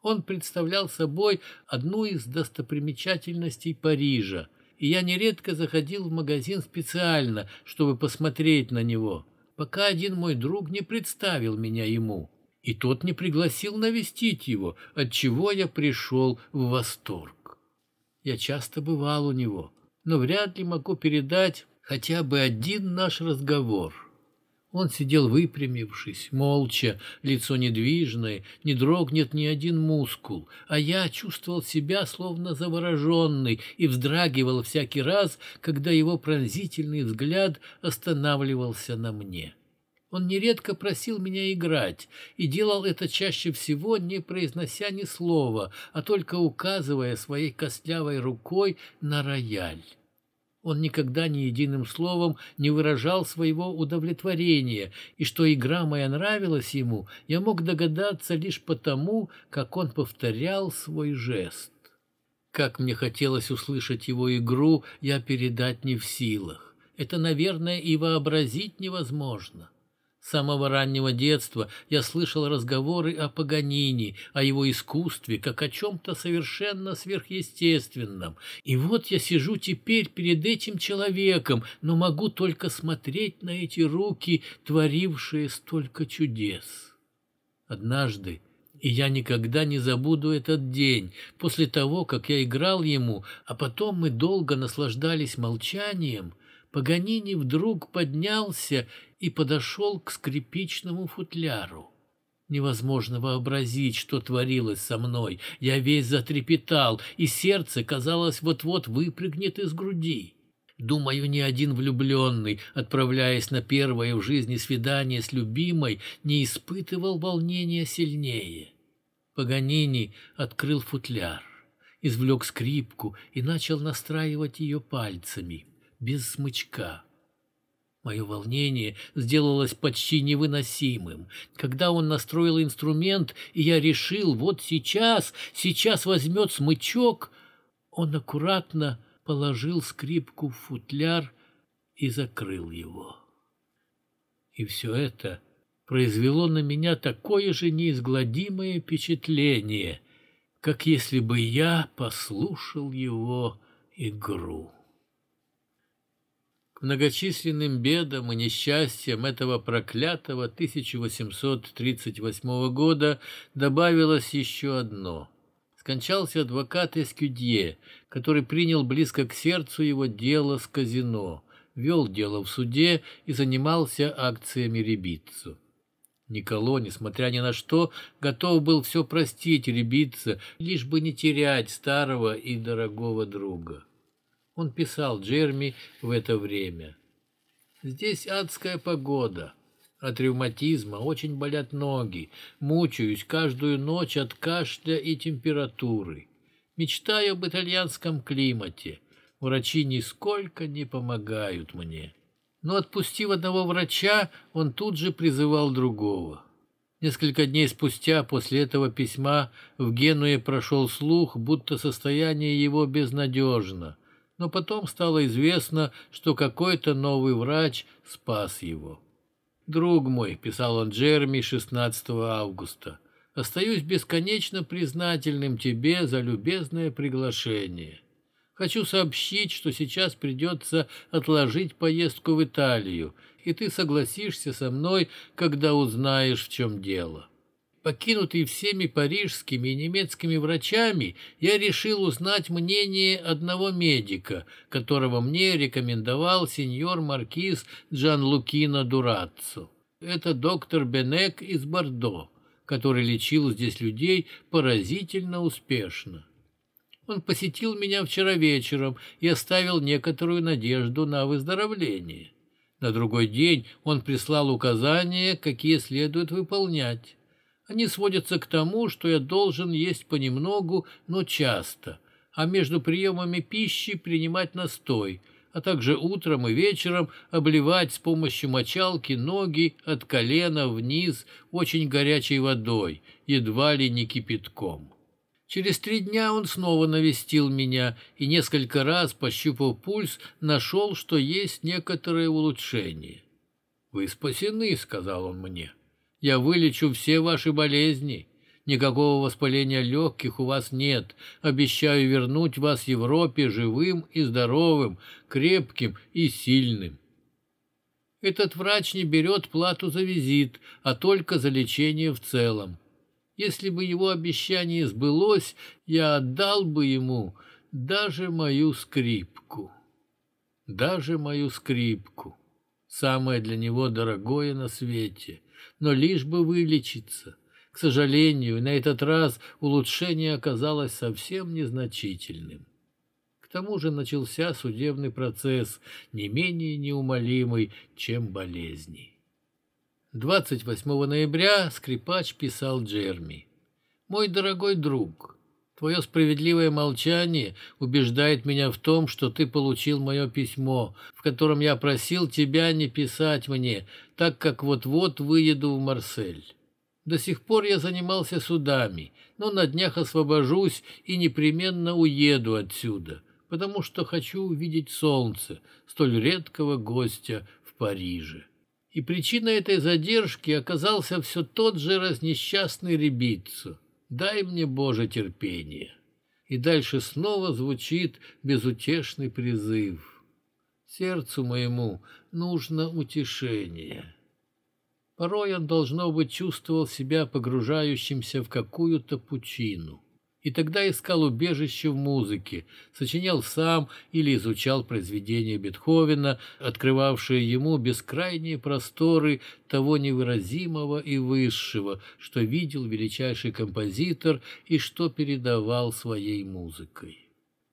Он представлял собой одну из достопримечательностей Парижа, и я нередко заходил в магазин специально, чтобы посмотреть на него, пока один мой друг не представил меня ему, и тот не пригласил навестить его, от чего я пришел в восторг. Я часто бывал у него, но вряд ли могу передать хотя бы один наш разговор. Он сидел выпрямившись, молча, лицо недвижное, не дрогнет ни один мускул, а я чувствовал себя словно завороженный и вздрагивал всякий раз, когда его пронзительный взгляд останавливался на мне. Он нередко просил меня играть и делал это чаще всего, не произнося ни слова, а только указывая своей костлявой рукой на рояль. Он никогда ни единым словом не выражал своего удовлетворения, и что игра моя нравилась ему, я мог догадаться лишь потому, как он повторял свой жест. Как мне хотелось услышать его игру, я передать не в силах. Это, наверное, и вообразить невозможно. С самого раннего детства я слышал разговоры о Паганини, о его искусстве, как о чем-то совершенно сверхъестественном. И вот я сижу теперь перед этим человеком, но могу только смотреть на эти руки, творившие столько чудес. Однажды, и я никогда не забуду этот день, после того, как я играл ему, а потом мы долго наслаждались молчанием, Паганини вдруг поднялся и подошел к скрипичному футляру. Невозможно вообразить, что творилось со мной. Я весь затрепетал, и сердце, казалось, вот-вот выпрыгнет из груди. Думаю, ни один влюбленный, отправляясь на первое в жизни свидание с любимой, не испытывал волнения сильнее. Паганини открыл футляр, извлек скрипку и начал настраивать ее пальцами, без смычка. Мое волнение сделалось почти невыносимым. Когда он настроил инструмент, и я решил, вот сейчас, сейчас возьмет смычок, он аккуратно положил скрипку в футляр и закрыл его. И все это произвело на меня такое же неизгладимое впечатление, как если бы я послушал его игру многочисленным бедам и несчастьям этого проклятого 1838 года добавилось еще одно. скончался адвокат Эскюдье, который принял близко к сердцу его дело с казино, вел дело в суде и занимался акциями Рябицу. Николо, несмотря ни на что, готов был все простить Рябица, лишь бы не терять старого и дорогого друга. Он писал Джерми в это время. «Здесь адская погода». От ревматизма очень болят ноги. Мучаюсь каждую ночь от кашля и температуры. Мечтаю об итальянском климате. Врачи нисколько не помогают мне. Но отпустив одного врача, он тут же призывал другого. Несколько дней спустя после этого письма в Генуе прошел слух, будто состояние его безнадежно. Но потом стало известно, что какой-то новый врач спас его. «Друг мой», — писал он Джерми 16 августа, — «остаюсь бесконечно признательным тебе за любезное приглашение. Хочу сообщить, что сейчас придется отложить поездку в Италию, и ты согласишься со мной, когда узнаешь, в чем дело». Покинутый всеми парижскими и немецкими врачами, я решил узнать мнение одного медика, которого мне рекомендовал сеньор маркиз Джан Лукино Дураццо. Это доктор Бенек из Бордо, который лечил здесь людей поразительно успешно. Он посетил меня вчера вечером и оставил некоторую надежду на выздоровление. На другой день он прислал указания, какие следует выполнять. Они сводятся к тому, что я должен есть понемногу, но часто, а между приемами пищи принимать настой, а также утром и вечером обливать с помощью мочалки ноги от колена вниз очень горячей водой, едва ли не кипятком. Через три дня он снова навестил меня и несколько раз, пощупав пульс, нашел, что есть некоторое улучшение. «Вы спасены», — сказал он мне. Я вылечу все ваши болезни. Никакого воспаления легких у вас нет. Обещаю вернуть вас Европе живым и здоровым, крепким и сильным. Этот врач не берет плату за визит, а только за лечение в целом. Если бы его обещание сбылось, я отдал бы ему даже мою скрипку. Даже мою скрипку. Самое для него дорогое на свете — но лишь бы вылечиться. К сожалению, на этот раз улучшение оказалось совсем незначительным. К тому же начался судебный процесс, не менее неумолимый, чем болезни. 28 ноября скрипач писал Джерми. «Мой дорогой друг, Твое справедливое молчание убеждает меня в том, что ты получил мое письмо, в котором я просил тебя не писать мне, так как вот-вот выеду в Марсель. До сих пор я занимался судами, но на днях освобожусь и непременно уеду отсюда, потому что хочу увидеть солнце, столь редкого гостя в Париже. И причиной этой задержки оказался все тот же разнесчастный Рябицу. Дай мне, Боже, терпение. И дальше снова звучит безутешный призыв. Сердцу моему нужно утешение. Порой он, должно быть, чувствовал себя погружающимся в какую-то пучину и тогда искал убежище в музыке, сочинял сам или изучал произведения Бетховена, открывавшие ему бескрайние просторы того невыразимого и высшего, что видел величайший композитор и что передавал своей музыкой.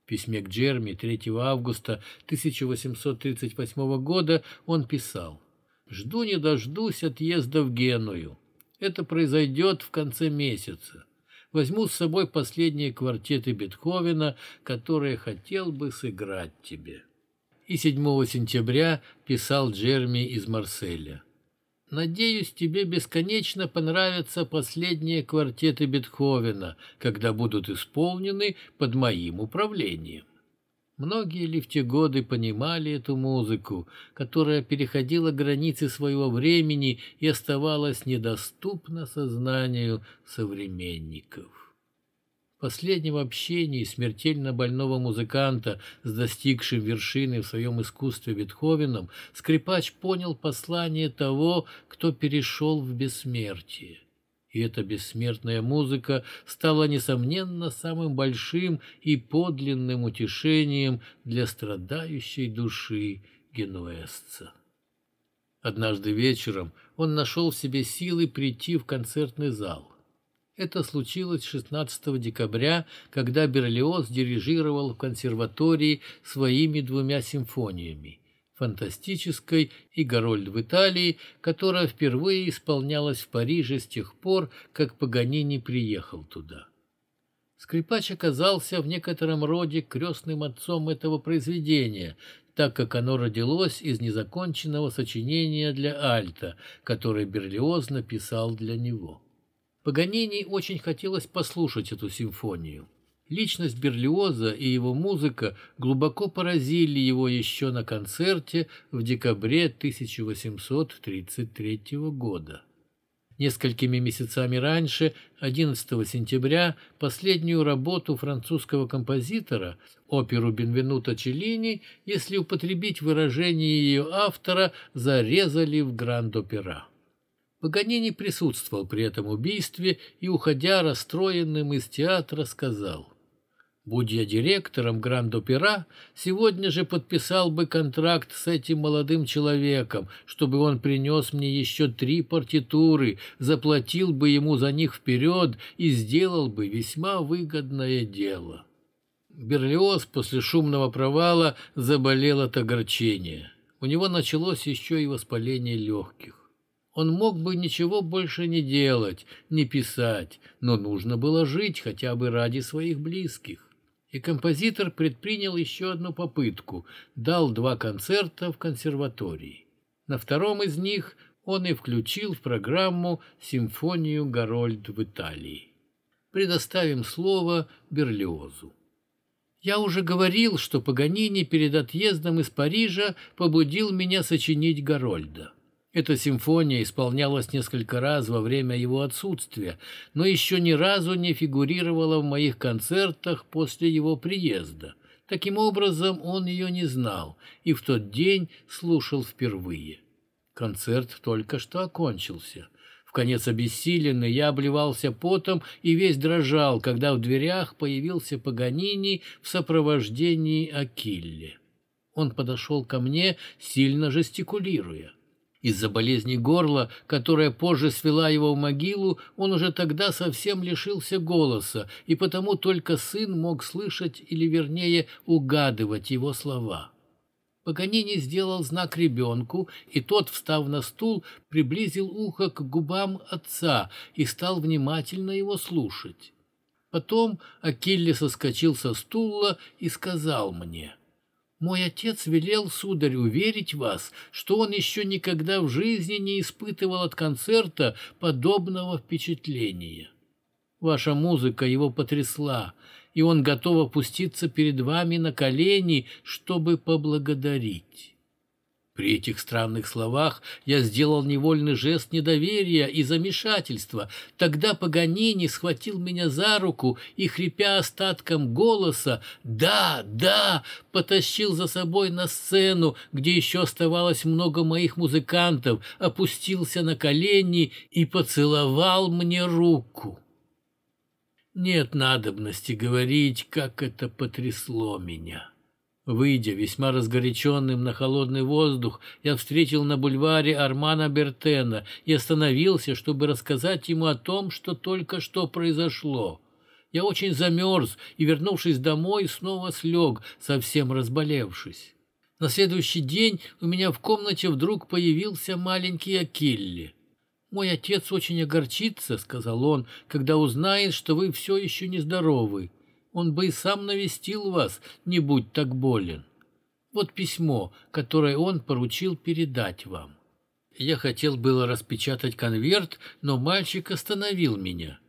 В письме к Джерми 3 августа 1838 года он писал «Жду не дождусь отъезда в Геную. Это произойдет в конце месяца возьму с собой последние квартеты Бетховена, которые хотел бы сыграть тебе. И 7 сентября писал Джерми из Марселя. Надеюсь, тебе бесконечно понравятся последние квартеты Бетховена, когда будут исполнены под моим управлением. Многие ли в те годы понимали эту музыку, которая переходила границы своего времени и оставалась недоступна сознанию современников? В последнем общении смертельно больного музыканта с достигшим вершины в своем искусстве Бетховеном скрипач понял послание того, кто перешел в бессмертие. И эта бессмертная музыка стала, несомненно, самым большим и подлинным утешением для страдающей души генуэзца. Однажды вечером он нашел в себе силы прийти в концертный зал. Это случилось 16 декабря, когда Берлиоз дирижировал в консерватории своими двумя симфониями фантастической и Горольд в Италии, которая впервые исполнялась в Париже с тех пор, как Паганини приехал туда. Скрипач оказался в некотором роде крестным отцом этого произведения, так как оно родилось из незаконченного сочинения для альта, которое Берлиоз написал для него. Паганини очень хотелось послушать эту симфонию. Личность Берлиоза и его музыка глубоко поразили его еще на концерте в декабре 1833 года. Несколькими месяцами раньше, 11 сентября, последнюю работу французского композитора, оперу Бенвенута Челлини, если употребить выражение ее автора, зарезали в Гранд-Опера. Паганини присутствовал при этом убийстве и, уходя расстроенным из театра, сказал «Будь я директором Гранд-Опера, сегодня же подписал бы контракт с этим молодым человеком, чтобы он принес мне еще три партитуры, заплатил бы ему за них вперед и сделал бы весьма выгодное дело». Берлиоз после шумного провала заболел от огорчения. У него началось еще и воспаление легких. Он мог бы ничего больше не делать, не писать, но нужно было жить хотя бы ради своих близких. И композитор предпринял еще одну попытку, дал два концерта в консерватории. На втором из них он и включил в программу симфонию Гарольд в Италии. Предоставим слово Берлиозу. Я уже говорил, что Паганини перед отъездом из Парижа побудил меня сочинить Гарольда. Эта симфония исполнялась несколько раз во время его отсутствия, но еще ни разу не фигурировала в моих концертах после его приезда. Таким образом, он ее не знал и в тот день слушал впервые. Концерт только что окончился. В конец обессиленный я обливался потом и весь дрожал, когда в дверях появился Паганини в сопровождении Акилле. Он подошел ко мне, сильно жестикулируя. Из-за болезни горла, которая позже свела его в могилу, он уже тогда совсем лишился голоса, и потому только сын мог слышать или, вернее, угадывать его слова. Паганини сделал знак ребенку, и тот, встав на стул, приблизил ухо к губам отца и стал внимательно его слушать. Потом Акилле соскочил со стула и сказал мне — мой отец велел, сударь, уверить вас, что он еще никогда в жизни не испытывал от концерта подобного впечатления. Ваша музыка его потрясла, и он готов опуститься перед вами на колени, чтобы поблагодарить. При этих странных словах я сделал невольный жест недоверия и замешательства. Тогда Паганини схватил меня за руку и, хрипя остатком голоса «Да, да!» потащил за собой на сцену, где еще оставалось много моих музыкантов, опустился на колени и поцеловал мне руку. Нет надобности говорить, как это потрясло меня. Выйдя весьма разгоряченным на холодный воздух, я встретил на бульваре Армана Бертена и остановился, чтобы рассказать ему о том, что только что произошло. Я очень замерз и, вернувшись домой, снова слег, совсем разболевшись. На следующий день у меня в комнате вдруг появился маленький Акилли. «Мой отец очень огорчится», — сказал он, — «когда узнает, что вы все еще нездоровы он бы и сам навестил вас, не будь так болен. Вот письмо, которое он поручил передать вам. Я хотел было распечатать конверт, но мальчик остановил меня.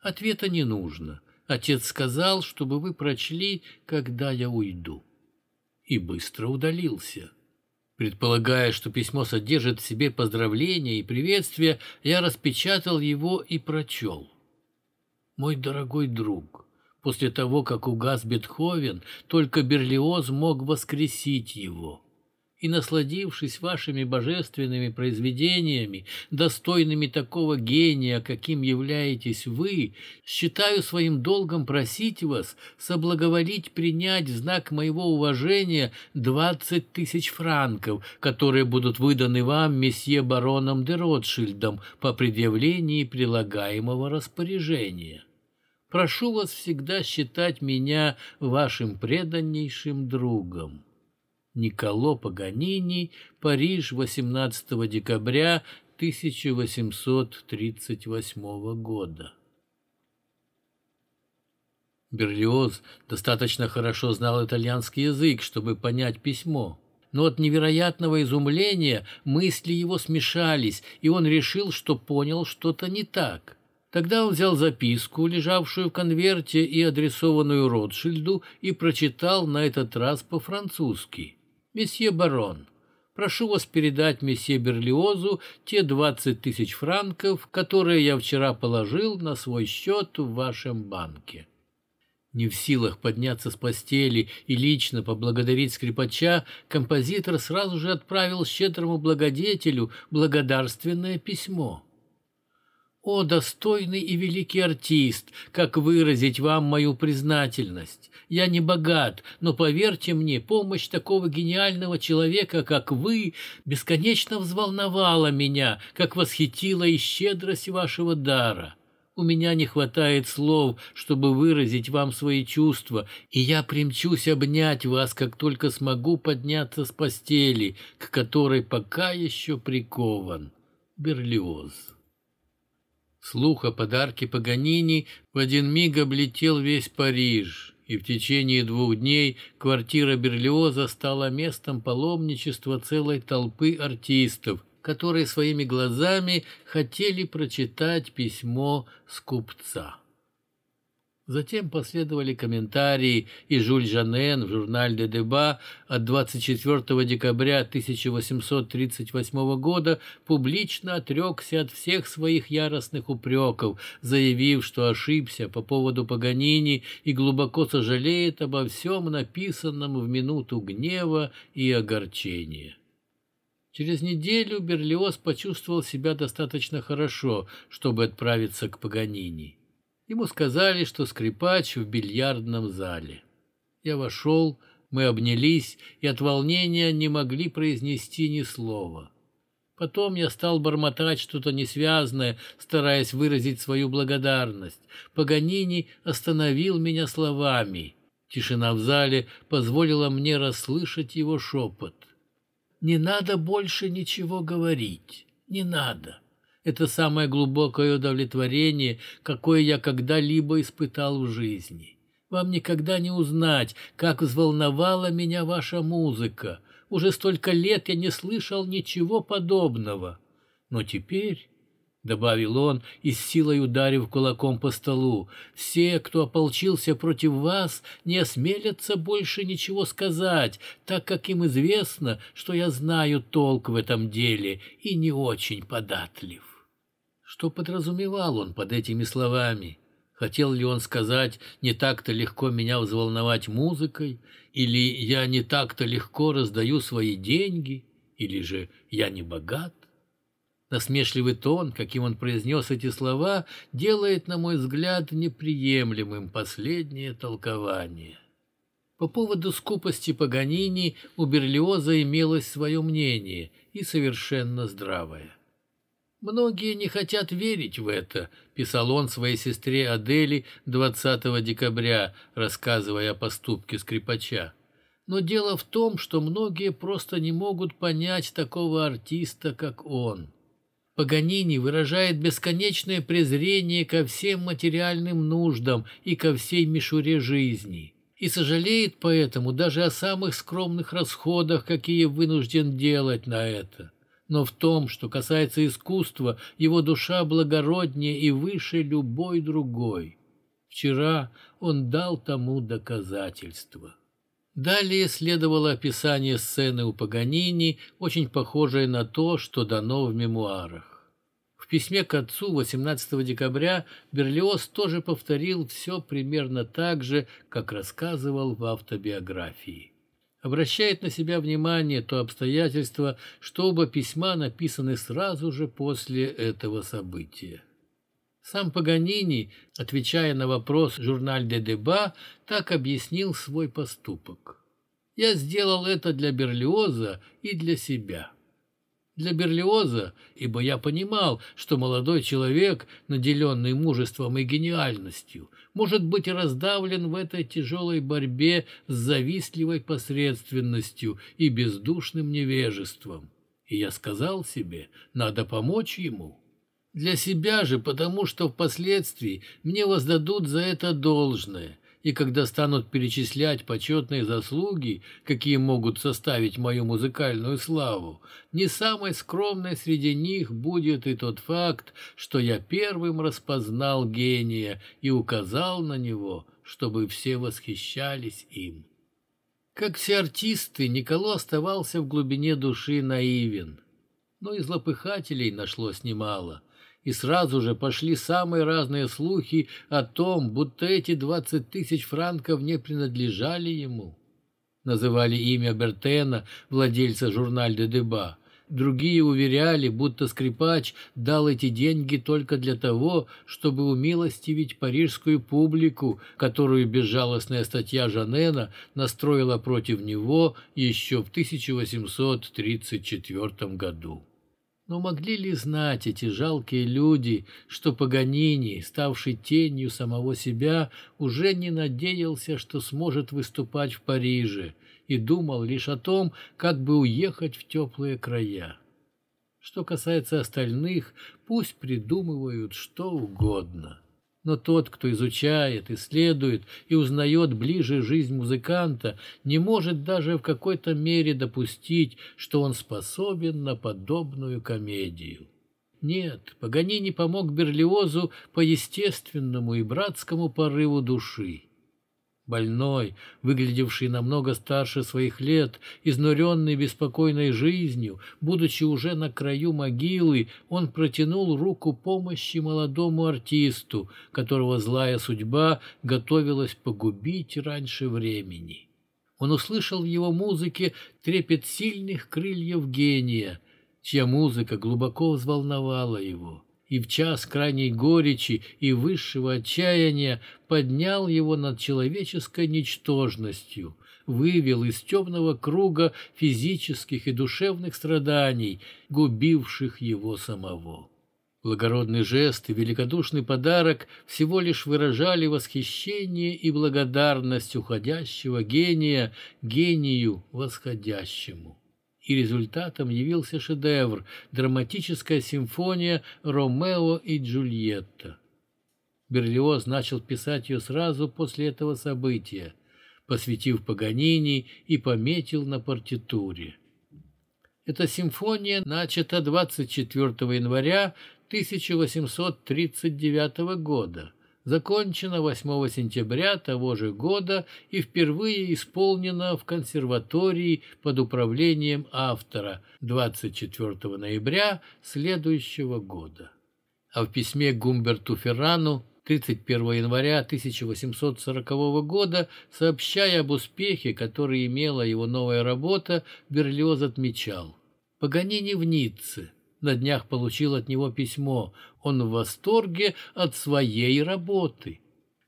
Ответа не нужно. Отец сказал, чтобы вы прочли, когда я уйду. И быстро удалился. Предполагая, что письмо содержит в себе поздравления и приветствия, я распечатал его и прочел. «Мой дорогой друг, После того, как угас Бетховен, только Берлиоз мог воскресить его. и, насладившись вашими божественными произведениями, достойными такого гения, каким являетесь вы, считаю своим долгом просить вас соблаговолить принять в знак моего уважения двадцать тысяч франков, которые будут выданы вам месье бароном де Ротшильдом по предъявлении прилагаемого распоряжения. Прошу вас всегда считать меня вашим преданнейшим другом. Николо Паганини, Париж, 18 декабря 1838 года. Берлиоз достаточно хорошо знал итальянский язык, чтобы понять письмо. Но от невероятного изумления мысли его смешались, и он решил, что понял что-то не так. Тогда он взял записку, лежавшую в конверте и адресованную Ротшильду, и прочитал на этот раз по-французски. «Месье барон, прошу вас передать месье Берлиозу те двадцать тысяч франков, которые я вчера положил на свой счет в вашем банке». Не в силах подняться с постели и лично поблагодарить скрипача, композитор сразу же отправил щедрому благодетелю благодарственное письмо. О, достойный и великий артист, как выразить вам мою признательность? Я не богат, но поверьте мне, помощь такого гениального человека, как вы, бесконечно взволновала меня, как восхитила и щедрость вашего дара. У меня не хватает слов, чтобы выразить вам свои чувства, и я примчусь обнять вас, как только смогу подняться с постели, к которой пока еще прикован. Берлиоз. Слух о подарке Паганини в один миг облетел весь Париж, и в течение двух дней квартира Берлиоза стала местом паломничества целой толпы артистов, которые своими глазами хотели прочитать письмо скупца. Затем последовали комментарии, и Жюль Жанен в журнале «Де Деба» от 24 декабря 1838 года публично отрекся от всех своих яростных упреков, заявив, что ошибся по поводу Паганини и глубоко сожалеет обо всем написанном в минуту гнева и огорчения. Через неделю Берлиоз почувствовал себя достаточно хорошо, чтобы отправиться к Паганини. Ему сказали, что скрипач в бильярдном зале. Я вошел, мы обнялись и от волнения не могли произнести ни слова. Потом я стал бормотать что-то несвязное, стараясь выразить свою благодарность. Паганини остановил меня словами. Тишина в зале позволила мне расслышать его шепот. «Не надо больше ничего говорить. Не надо. Это самое глубокое удовлетворение, какое я когда-либо испытал в жизни. Вам никогда не узнать, как взволновала меня ваша музыка. Уже столько лет я не слышал ничего подобного. Но теперь добавил он и с силой ударив кулаком по столу. «Все, кто ополчился против вас, не осмелятся больше ничего сказать, так как им известно, что я знаю толк в этом деле и не очень податлив». Что подразумевал он под этими словами? Хотел ли он сказать, не так-то легко меня взволновать музыкой, или я не так-то легко раздаю свои деньги, или же я не богат? Насмешливый тон, каким он произнес эти слова, делает, на мой взгляд, неприемлемым последнее толкование. По поводу скупости Паганини у Берлиоза имелось свое мнение и совершенно здравое. «Многие не хотят верить в это», — писал он своей сестре Адели 20 декабря, рассказывая о поступке скрипача. «Но дело в том, что многие просто не могут понять такого артиста, как он». Паганини выражает бесконечное презрение ко всем материальным нуждам и ко всей мишуре жизни, и сожалеет поэтому даже о самых скромных расходах, какие вынужден делать на это. Но в том, что касается искусства, его душа благороднее и выше любой другой. Вчера он дал тому доказательство. Далее следовало описание сцены у Паганини, очень похожее на то, что дано в мемуарах. В письме к отцу 18 декабря Берлиоз тоже повторил все примерно так же, как рассказывал в автобиографии. Обращает на себя внимание то обстоятельство, что оба письма написаны сразу же после этого события. Сам Паганини, отвечая на вопрос «Журналь де Деба», так объяснил свой поступок. «Я сделал это для Берлиоза и для себя». Для Берлиоза, ибо я понимал, что молодой человек, наделенный мужеством и гениальностью, может быть раздавлен в этой тяжелой борьбе с завистливой посредственностью и бездушным невежеством. И я сказал себе, надо помочь ему. Для себя же, потому что впоследствии мне воздадут за это должное, и когда станут перечислять почетные заслуги, какие могут составить мою музыкальную славу, не самой скромной среди них будет и тот факт, что я первым распознал гения и указал на него, чтобы все восхищались им. Как все артисты, Николо оставался в глубине души наивен, но и злопыхателей нашлось немало – и сразу же пошли самые разные слухи о том, будто эти двадцать тысяч франков не принадлежали ему. Называли имя Бертена, владельца журналь де Деба. Другие уверяли, будто скрипач дал эти деньги только для того, чтобы умилостивить парижскую публику, которую безжалостная статья Жанена настроила против него еще в 1834 году. Но могли ли знать эти жалкие люди, что Паганини, ставший тенью самого себя, уже не надеялся, что сможет выступать в Париже, и думал лишь о том, как бы уехать в теплые края? Что касается остальных, пусть придумывают что угодно. Но тот, кто изучает, исследует и узнает ближе жизнь музыканта, не может даже в какой-то мере допустить, что он способен на подобную комедию. Нет, Паганини помог Берлиозу по естественному и братскому порыву души. Больной, выглядевший намного старше своих лет, изнуренный беспокойной жизнью, будучи уже на краю могилы, он протянул руку помощи молодому артисту, которого злая судьба готовилась погубить раньше времени. Он услышал в его музыке трепет сильных крыльев гения, чья музыка глубоко взволновала его и в час крайней горечи и высшего отчаяния поднял его над человеческой ничтожностью, вывел из темного круга физических и душевных страданий, губивших его самого. Благородный жест и великодушный подарок всего лишь выражали восхищение и благодарность уходящего гения гению восходящему и результатом явился шедевр – драматическая симфония «Ромео и Джульетта». Берлиоз начал писать ее сразу после этого события, посвятив Паганини и пометил на партитуре. Эта симфония начата 24 января 1839 года – закончена 8 сентября того же года и впервые исполнена в консерватории под управлением автора 24 ноября следующего года. А в письме Гумберту Феррану 31 января 1840 года, сообщая об успехе, который имела его новая работа, Берлиоз отмечал «Паганини в Ницце» на днях получил от него письмо. Он в восторге от своей работы.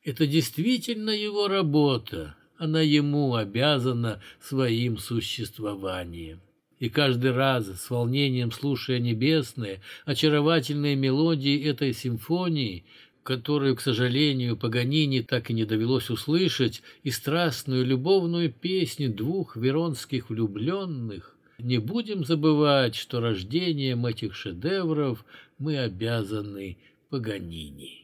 Это действительно его работа. Она ему обязана своим существованием. И каждый раз с волнением слушая небесные, очаровательные мелодии этой симфонии, которую, к сожалению, Паганини так и не довелось услышать, и страстную любовную песню двух веронских влюбленных, не будем забывать, что рождением этих шедевров мы обязаны Паганини.